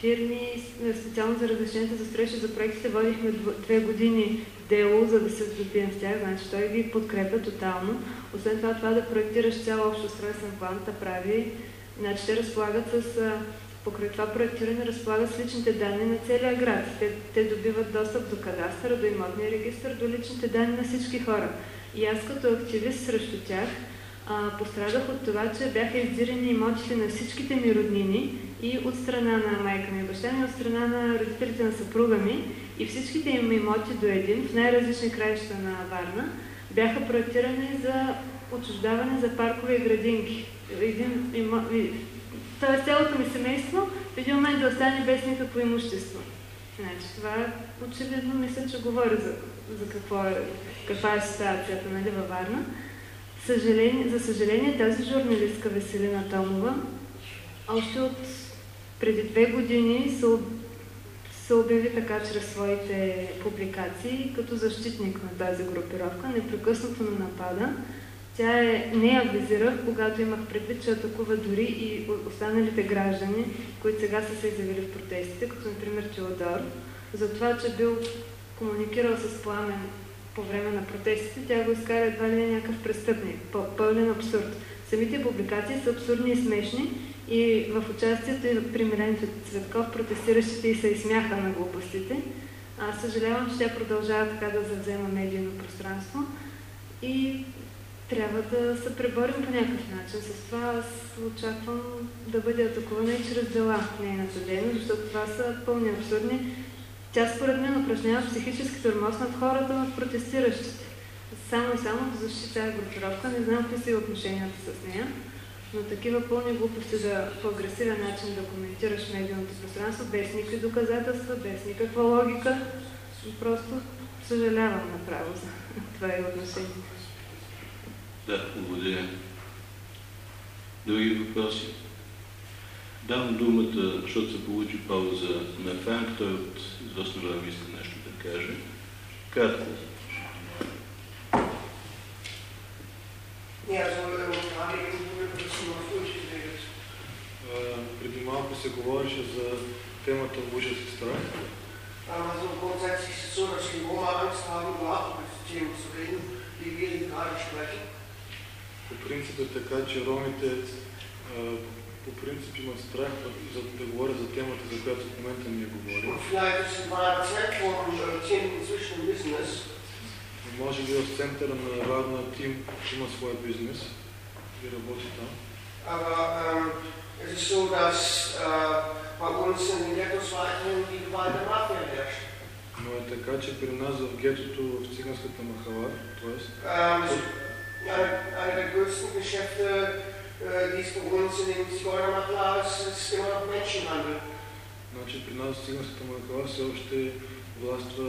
фирми, специално за разрешението за строеж за проектите водихме две години дело, за да се здобием с тях, значи той ги подкрепя тотално. Освен това, това да проектираш цял общо устройствен план, да прави, значи те разполагат с, покрай това проектиране, разполагат с личните данни на целия град. Те, те добиват достъп до кадастъра, до имотния регистр, до личните данни на всички хора. И аз като активист срещу тях, а, пострадах от това, че бяха издирани имотите на всичките ми роднини и от страна на майка ми и баща ми, от страна на родителите на съпруга ми. И всичките им имоти до един, в най-различни краища на Варна, бяха проектирани за отчуждаване за паркове и градинки. Един има... Тоест цялото ми семейство в един момент да остане без никакво имущество. Значи, това очевидно мисля, че говори за, за какво е, каква е ситуацията нали, във Варна. Съжаление, за съжаление тази журналистка Веселина Томова още от преди две години се, се обяви така чрез своите публикации като защитник на тази групировка, непрекъснато на напада. Тя е, не я визирах, когато имах предвид, че атакува дори и останалите граждани, които сега са се изявили в протестите, като например Теодор, за това, че бил комуникирал с пламен по време на протестите, тя го изкара едва ли не някакъв престъпник. Пълен абсурд. Самите публикации са абсурдни и смешни и в участието и при Милен Цветков протестиращите и се изсмяха на глупостите. Аз съжалявам, че тя продължава така да завзема медийно пространство и трябва да се преборим по някакъв начин. С това аз очаквам да бъде атакувана и чрез дела нейната дейност, защото това са пълни абсурдни тя според мен упражнява психически тормоз над хората, над протестиращите. Само и само да защити групировка. Не знам какви са и отношенията с нея, но такива пълни глупости да по агресивен начин да коментираш медийното пространство, без никакви доказателства, без никаква логика. Просто съжалявам направо за това и отношение. Да, благодаря. Други въпроси? Давам думата, защото се получи пауза на Франк, той от известно време иска нещо да каже. Кратко. So durchgeredet. Преди малко се говореше за темата ужас и страх. Also grundsätzlich ist es so, dass die Roma Angst haben, über Themen zu reden, die wir hier gerade sprechen. По принцип е така, че ромите а, по принцип имат страх за да говорят за темата, за която в момента ние говорим. Може би в центъра на Варна Тим има своя бизнес и работи там. Aber es ist so, dass bei uns in den Ghettos weiterhin die Gewalt der Mafia herrscht. Но е така, че при нас в гетото, в циганската махала, т.е. Ähm, eine, der größten Geschäfte, äh, die es bei uns in den Zigeunermafia ist, ist immer noch Menschenhandel. Значи при нас циганската махала все още властва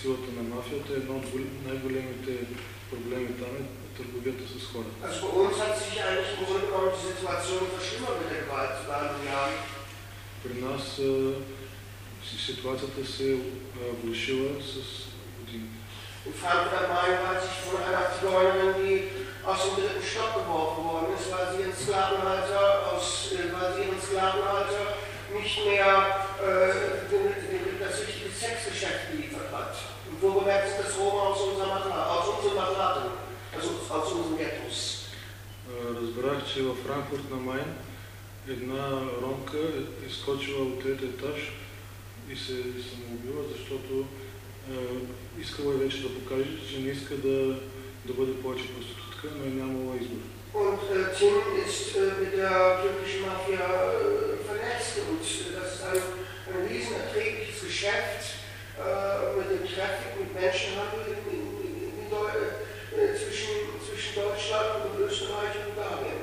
силата на мафията. Едно от гол- най-големите проблеми там е търговията с хора. Also bei uns hat sich eigentlich im Grunde genommen die Situation verschlimmert mit der Gewalt zu beiden Jahren. При нас ситуацията се е влушила с. In Frankfurt am Main weiß ich von einer Zigeunerin, die aus dem dritten Stock geworfen worden ist, weil sie ihren Sklavenhalter, aus, äh, weil sie ihren Sklavenhalter nicht mehr äh, den, den, das richtige Sexgeschäft geliefert hat. Und wo bemerkt sich das Roma aus unserer Matla, aus unserem Matlaten, also aus unseren Ghettos? А, Разбрах, че във Франкфурт на Майн една ромка е изкочила от трети етаж и се самоубила, защото е, искала вече да покаже, че не иска да, да бъде повече проститутка, но е нямала избор. Und äh, Tim ist äh, mit der türkischen Mafia äh, vernetzt und äh, das ist ein, ein riesen erträgliches Geschäft äh, mit dem Traffic, mit Menschenhandel in, in, in, in Deu äh, zwischen, zwischen Deutschland und Österreich und Bulgarien.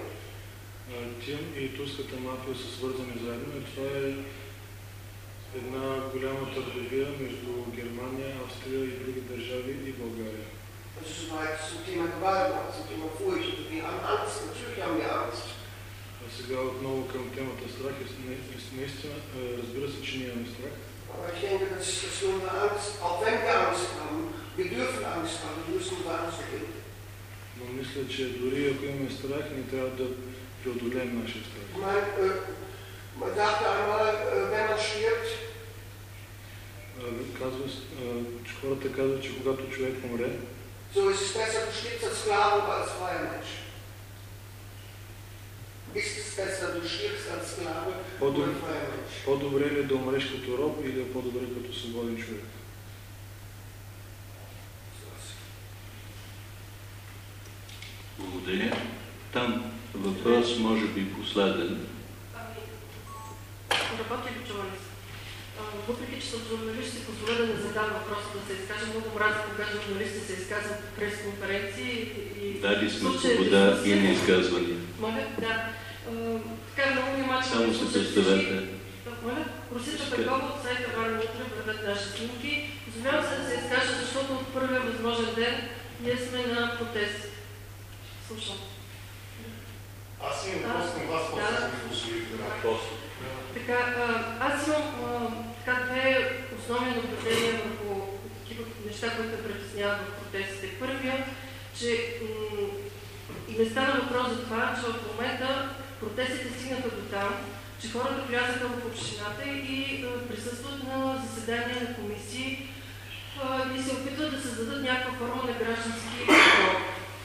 Тим и турската мафия са свързани заедно и това е една голяма търговия между Германия, Австрия и други държави и България. Das ist soweit zum Thema Gewalt, zum Thema Furcht. Wir haben Angst, natürlich haben wir Angst. А сега отново към темата страх. Наистина, е, разбира се, че ние имаме страх. Aber ich denke, dass, dass wir unsere Angst, auch wenn wir Angst haben, wir dürfen Angst haben, wir müssen unsere Angst überwinden. Но мисля, че дори ако имаме страх, не трябва да преодолеем нашия страх. Man sagte einmal, wenn man stirbt, Казва, че хората казват, че когато човек умре, so ist es besser, du stirbst als Sklave als freier Mensch. Ist es besser, du stirbst als Sklave oder по-добре, freier Mensch? по-добре ли е да умреш като роб или е по-добре като свободен човек? Благодаря. Там въпрос може би последен. Работи ли журналист? Въпреки, че съм журналист, си позволя да не задам въпроса да се изкажа. Много мразя, когато журналисти се изказват в пресконференции и... Дали сме случая свобода и на изказвания. Моля, да. Така много внимателно Само се представете. Моля, Русица Петкова от сайта Варна Утре вървят наши снимки. Позволявам се да се изкажа, защото от първия възможен ден ние сме на протест. Слушам. Аз имам въпрос към вас, после Да. После. Така, аз имам така две основни наблюдения върху такива неща, които притесняват в протестите. Първия, че и не стана въпрос за това, че в момента протестите стигнаха до там, че хората влязаха в общината и присъстват на заседания на комисии и се опитват да създадат някаква форма на граждански контрол.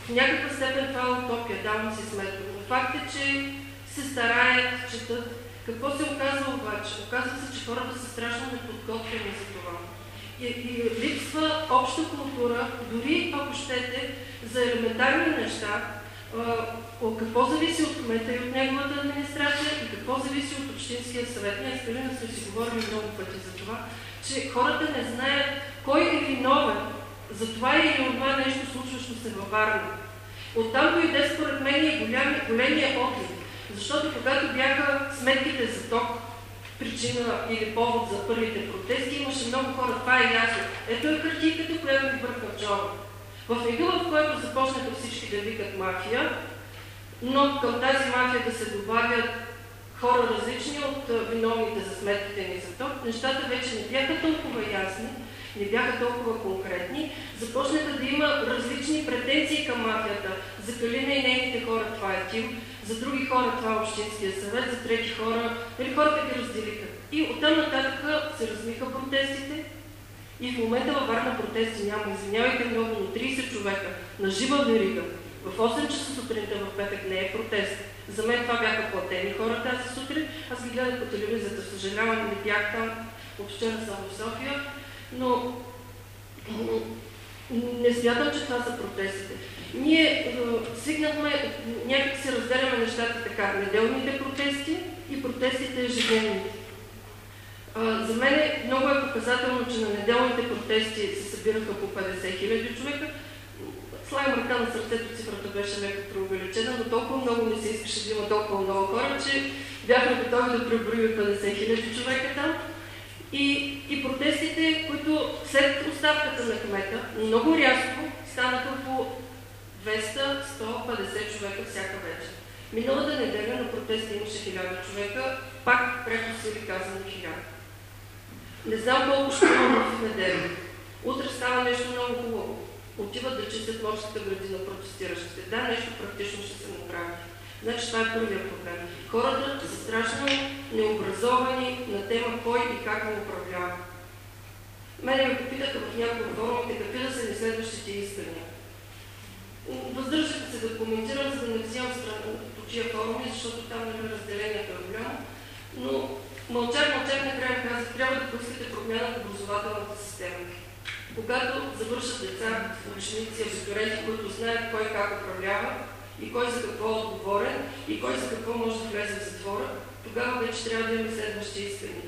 В някаква степен това е утопия, давам си сметка. Но факт е, че се стараят, четат. Какво се оказва обаче? Оказва се, че хората са страшно неподготвени за това. И, и липсва обща култура, дори ако щете, за елементарни неща, а, какво зависи от кмета и от неговата администрация и какво зависи от Общинския съвет. Ние с Калина сме си говорили много пъти за това, че хората не знаят кой е виновен за това или това нещо, случващо се във Варна. Оттам дойде според мен и големия отлив. Защото когато бяха сметките за ток, причина или повод за първите протести, имаше много хора. Това е ясно. Ето е картинката, която ми бърка в джоба. В мига, в който започнаха всички да викат мафия, но към тази мафия да се добавят хора различни от виновните за сметките ни за ток, нещата вече не бяха толкова ясни, не бяха толкова конкретни, започнаха да има различни претенции към мафията. За Калина и нейните хора това е Тим, за други хора това е Общинския съвет, за трети хора, нали хората ги разделиха. И оттам нататък се размиха протестите, и в момента във Варна протести няма. Извинявайте много, но 30 човека на жива верига в 8 часа сутринта в петък не е протест. За мен това бяха платени хора тази сутрин. Аз ги гледах по телевизията. Съжалявам, не бях там. Вчера съм в София. Но не смятам, че това са протестите. Ние е, свикнахме, някак си разделяме нещата така. Неделните протести и протестите ежедневните. За мен е много е показателно, че на неделните протести се събираха по 50 хиляди човека. Слагам ръка на сърцето, цифрата беше леко преувеличена, но толкова много не се искаше да има толкова много хора, че бяхме готови да преброим 50 хиляди човека там. И, и протестите, които след оставката на кмета, много рязко станаха по 200-150 човека всяка вечер. Миналата неделя на протеста имаше 1000 човека, пак преко сили казано 1000. Не знам колко ще има в неделя. Утре става нещо много хубаво. Отиват да чистят морската градина протестиращите. Да, нещо практично ще се направи. Значи това е първият проблем. Хората са страшно необразовани на тема кой и как му управлява. Мене ме попитаха в някои от форумите какви да са ни следващите искания. Въздържах се да коментирам, за да не взимам страна по тия форуми, защото там нали, разделението е голямо. Но Мълчак, мълчак накрая казах, трябва да поискате промяна в образователната система. Когато завършат деца, ученици, абитуриенти, които знаят кой как управлява и кой за какво е отговорен и кой за какво може да влезе в затвора, тогава вече трябва да имаме следващи искания.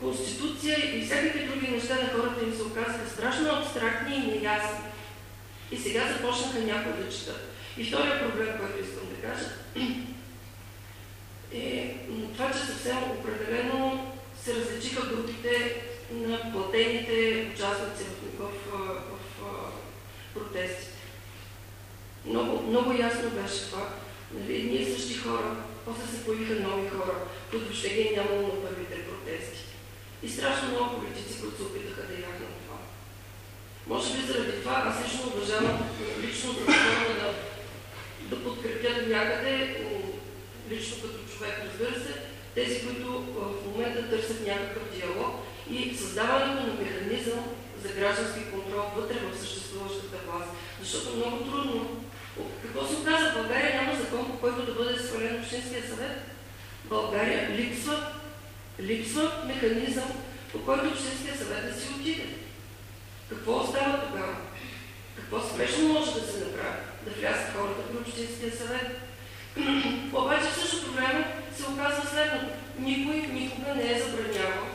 Конституция и всякакви други неща на хората им се оказаха страшно абстрактни и неясни. И сега започнаха някои да четат. И втория проблем, който искам да кажа, е това, че съвсем определено се различиха групите на платените участници в, в, в, в протестите. Много, много ясно беше това. Нали, ние същи хора, после се появиха нови хора, които въобще ги е нямало на първите протести. И страшно много политици, които се опитаха да яхнат. Може би заради това аз лично уважавам личното да, да подкрепят някъде лично като човек, разбира се, тези, които в момента търсят някакъв диалог и създаването на механизъм за граждански контрол вътре в съществуващата власт. Защото много трудно. Какво се оказа? В България няма закон, по който да бъде свален Общинския съвет. България липсва, липсва механизъм, по който Общинския съвет да си отиде. Какво остава тогава? Какво спешно може да се направи? Да влязат хората при Общинския съвет? Обаче в същото време се оказва следното. Никой никога не е забранявал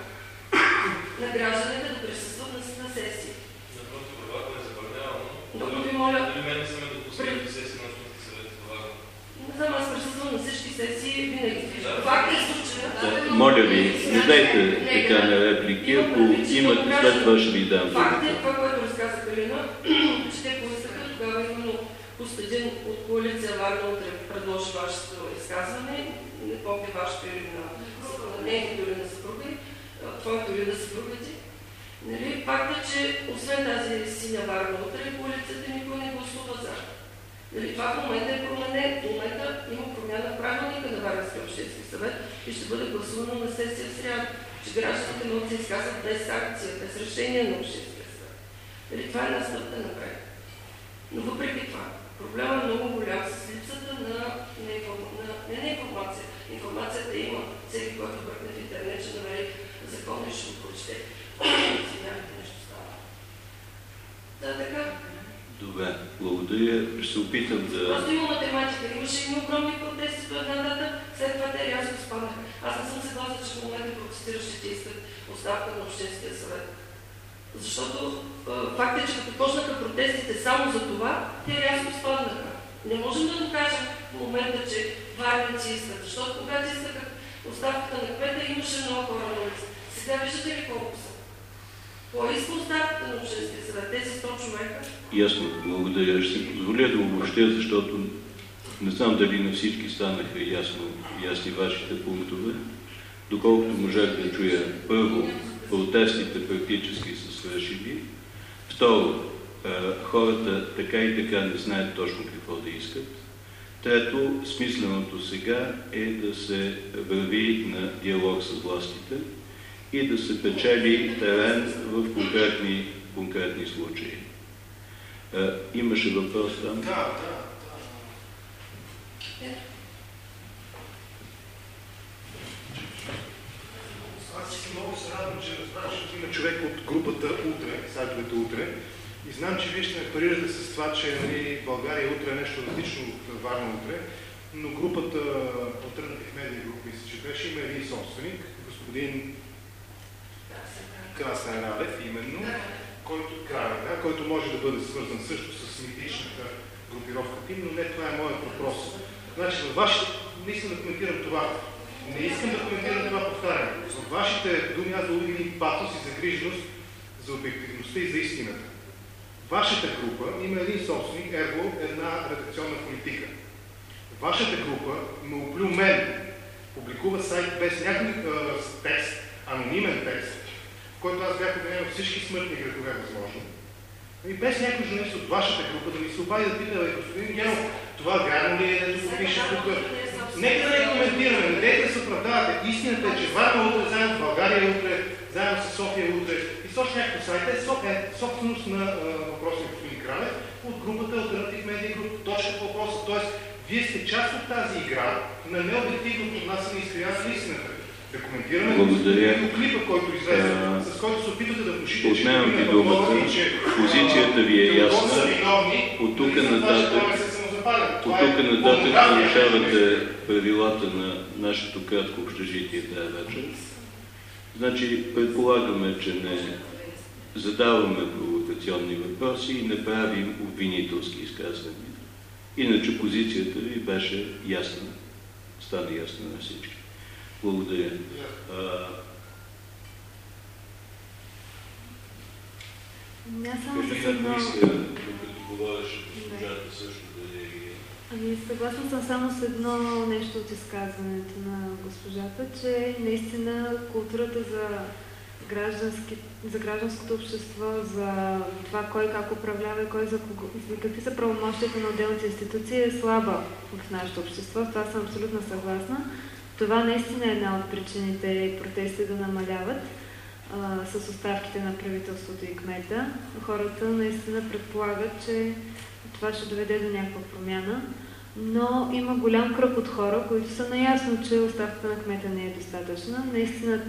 на гражданите да присъстват на, на сесии. Напротив, правата е забранявано. Много ви моля. Дали мен не са ме допускали до сесии на Общински съвет това? Не знам, аз присъствам на всички сесии винаги. Факт е случая. Моля ви, не дайте така на реплики, ако имате след това ще ви дам. Факт е това, което разказа Калина, че те поискаха тогава именно Костадин от коалиция Варна утре предложи вашето изказване, не помня вашето или на, нейното или на съпруги, твоето или на съпругите. Нали, факт е, че освен тази синя Варна утре, коалицията никой не гласува за. Нали, това в момента е променен. В момента има промяна в правилника на Варненския общински съвет и ще бъде гласувано на сесия в сряда, че гражданите могат да се изказват без санкция, без решение на общинския съвет. Нали, това е една стъпка напред. Но въпреки това, Проблема е много голям с липсата на, на, на, не на информация. Информацията има. Всеки, който бръкне в интернет, ще намери закон и ще го прочете. Извинявайте, нещо става. Да, така. Добре, благодаря. Ще се опитам да... Просто има математика. Имаше и огромни протести до една дата, след това те рязко спаднаха. Аз не съм съгласна, че в момента протестиращите искат оставка на Общинския съвет. Защото факт е, че като почнаха протестите само за това, те рязко спаднаха. Не можем да го кажем в момента, че варници искат, защото когато искаха оставката на кмета, имаше много хора на улица. Сега виждате ли колко са? Кой иска оставката на Общинския съвет? Тези 100 човека? Ясно, благодаря. Ще си позволя да обобщя, защото Не знам дали на всички станаха ясно, ясни вашите пунктове. Доколкото можах да чуя, първо, протестите практически са свършили. Второ, хората така и така не знаят точно какво да искат. Трето, смисленото сега е да се върви на диалог с властите и да се печели терен в конкретни, конкретни случаи. Имаше въпрос там? Да, да. Аз много се радвам, че разбрах, че има човек от групата Утре, сайтовете Утре. И знам, че вие ще ме парирате с това, че нали, България утре е нещо различно от Варна утре, но групата Alternative Media Group, мисля, че беше, има един собственик, господин Красен Радев, именно, който, края, да, който може да бъде свързан също с митичната групировка Тим, но не това е моят въпрос. Значи, във вашите, не искам да коментирам това. Не искам да коментирам това, повтарям. В вашите думи аз да един патос и загриженост за обективността и за истината. Вашата група има един собственик, ерго една редакционна политика. Вашата група ме оплю мен, публикува сайт без някакъв текст, анонимен текст, който аз бях обвинен всички смъртни грехове възможно. И без някой журналист от вашата група да ми се обади да пита, господин Генов, това вярно ли е, да го пише тук? Нека да не коментираме, не дайте да се оправдавате. Истината е, че Варна утре, заедно с България утре, заедно с София утре и точно някакъв сайт е, е собственост на въпросния господин Кралев от групата Alternative Media Group. Точно по въпроса. Тоест, вие сте част от тази игра на необективно поднасяне и изкривяване на истината. Да коментираме Благодаря. клипа, който излезе, с който се опитвате да внушите, че Отнемам ви думата. Позицията ви е ясна. От тук нататък от тук нататък нарушавате правилата на нашето кратко общежитие тази вечер. Значи, предполагаме, че не задаваме провокационни въпроси и не правим обвинителски изказвания. Иначе позицията ви беше ясна. Стана ясна на всички. Благодаря. Аз само с едно... Докато говореше госпожата също да реагира. Ами съгласна съм само с едно нещо от изказването на госпожата, че наистина културата за, граждански, за гражданското общество, за това кой как управлява и кой за, кого, какви са правомощията на отделните институции е слаба в нашето общество. Това съм абсолютно съгласна. Това наистина е една от причините протести да намаляват а, с оставките на правителството и кмета. Хората наистина предполагат, че това ще доведе до някаква промяна, но има голям кръг от хора, които са наясно, че оставката на кмета не е достатъчна. Наистина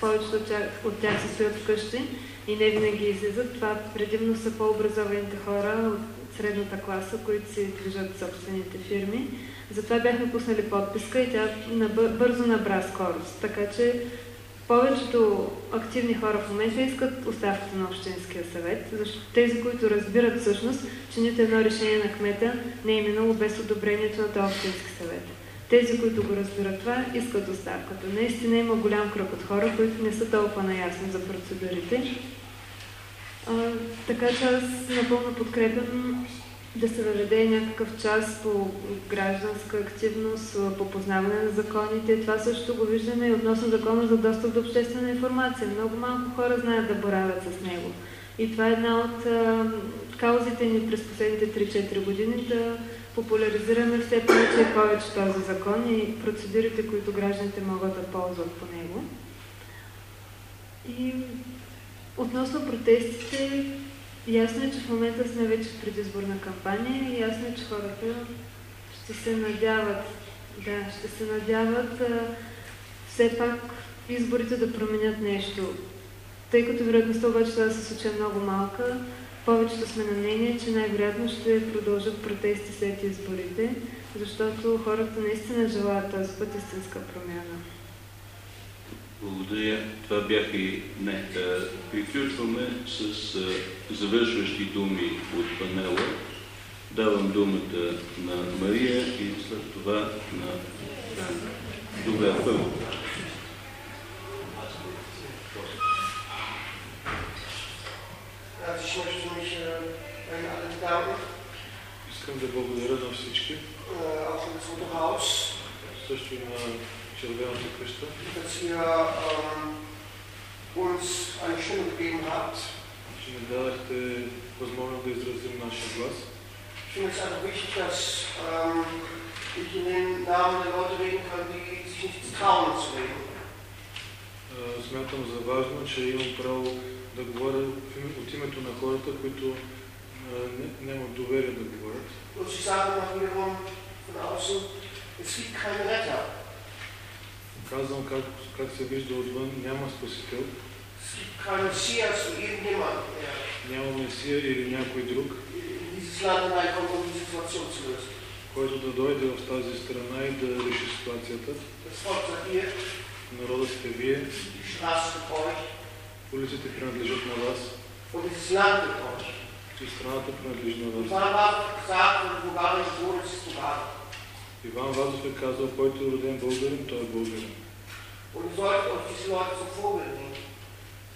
повечето от тях, от се стоят вкъщи и не винаги излизат. Това предимно са по-образованите хора от средната класа, които си движат собствените фирми. Затова бяхме пуснали подписка и тя бързо набра скорост. Така че повечето активни хора в момента искат оставката на Общинския съвет, защото тези, които разбират всъщност, че нито едно решение на кмета не е минало без одобрението на този Общински съвет. Тези, които го разбират това, искат оставката. Наистина има голям кръг от хора, които не са толкова наясни за процедурите. А, така че аз напълно подкрепям да се въведе някакъв час по гражданска активност, по познаване на законите. Това също го виждаме и относно закона за достъп до обществена информация. Много малко хора знаят да боравят с него. И това е една от а, каузите ни през последните 3-4 години да популяризираме все повече и повече този закон и процедурите, които гражданите могат да ползват по него. И относно протестите, Ясно е, че в момента сме вече в предизборна кампания и ясно е, че хората ще се надяват, да, ще се надяват а, все пак изборите да променят нещо. Тъй като вероятността обаче това да се случи е много малка, повечето сме на мнение, че най-вероятно ще продължат протести след изборите, защото хората наистина желаят този път истинска промяна. Благодаря. Това бяха и... Не, приключваме с завършващи думи от панела. Давам думата на Мария и след това на Добре, първо. Искам да благодаря на всички, също на Червената къща, dass ihr ähm, uns eine Stimme gegeben habt. че ни дадахте възможност да изразим нашия глас. Ich finde es einfach wichtig, dass ähm, ich in den Namen der Leute reden kann, die sich nicht trauen zu reden. А, Смятам за важно, че имам право да говоря от името на хората, които не- нямат доверие да говорят. Und sie sagen mal wiederum von außen, es gibt keine Retter. Казвам как, как се вижда отвън, няма спасител, няма Месия или някой друг, който да дойде в тази страна и да реши ситуацията. Народът сте вие, улиците принадлежат на вас, и страната принадлежи на вас. Иван Вазов е казал, който е роден българин, той е българин.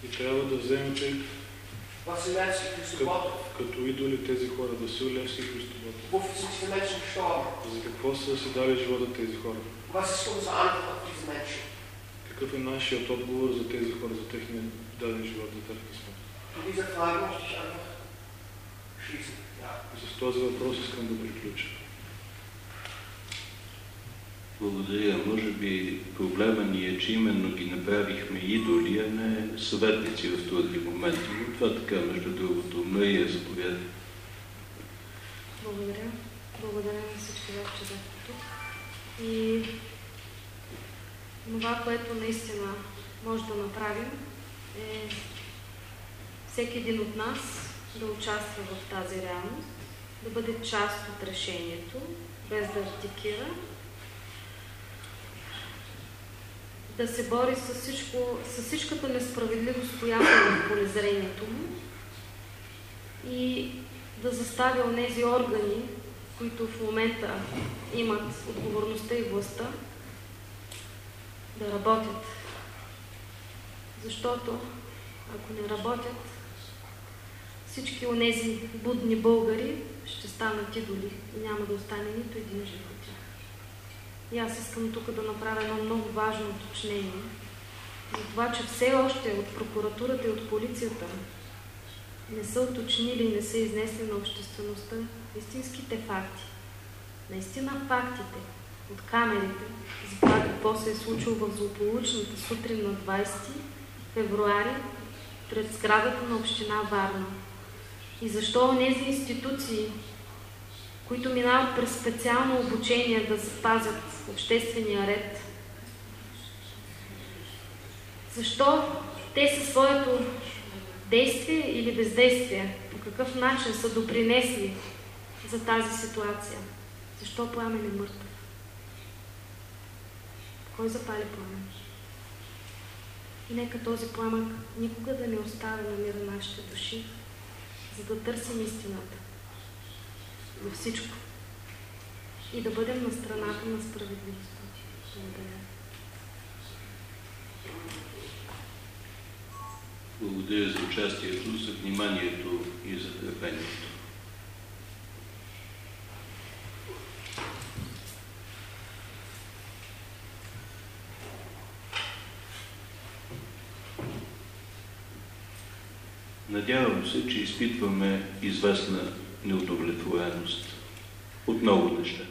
И трябва да die Christus като, идоли тези хора, Васил Левски и Христо Ботев. Wofür sind diese Menschen gestorben? За какво са си дали живота тези хора? Какъв е нашият отговор за тези хора, за техния даден живот, за техния смърт? С този въпрос искам да приключа. Благодаря. Може би проблема ни е, че именно ги направихме идоли, а не съветници в този момент. Но това така, между другото, Мария заповяда. Благодаря. Благодаря на всички вас, че бяхте тук. И това, което наистина може да направим, е всеки един от нас да участва в тази реалност, да бъде част от решението, без да артикира, да се бори с, всичко, с всичката несправедливост, която е в полезрението му и да заставя онези органи, които в момента имат отговорността и властта, да работят. Защото ако не работят, всички онези будни българи ще станат идоли и няма да остане нито един жив от тях. И аз искам тук да направя едно много важно уточнение за това, че все още от прокуратурата и от полицията не са уточнили и не са изнесли на обществеността истинските факти. Наистина фактите от камерите за това какво се е случило в злополучната сутрин на 20 февруари пред сградата на община Варна. И защо тези институции, които минават през специално обучение да запазят обществения ред, защо те със своето действие или бездействие, по какъв начин са допринесли за тази ситуация? Защо пламен е мъртъв? Кой запали пламен? И нека този пламък никога да не оставя на мира нашите души, за да търсим истината за всичко и да бъдем на страната на справедливостта. Благодаря. Благодаря за участието, за вниманието и за търпението. Надявам се, че изпитваме известна неудовлетвореност от много неща.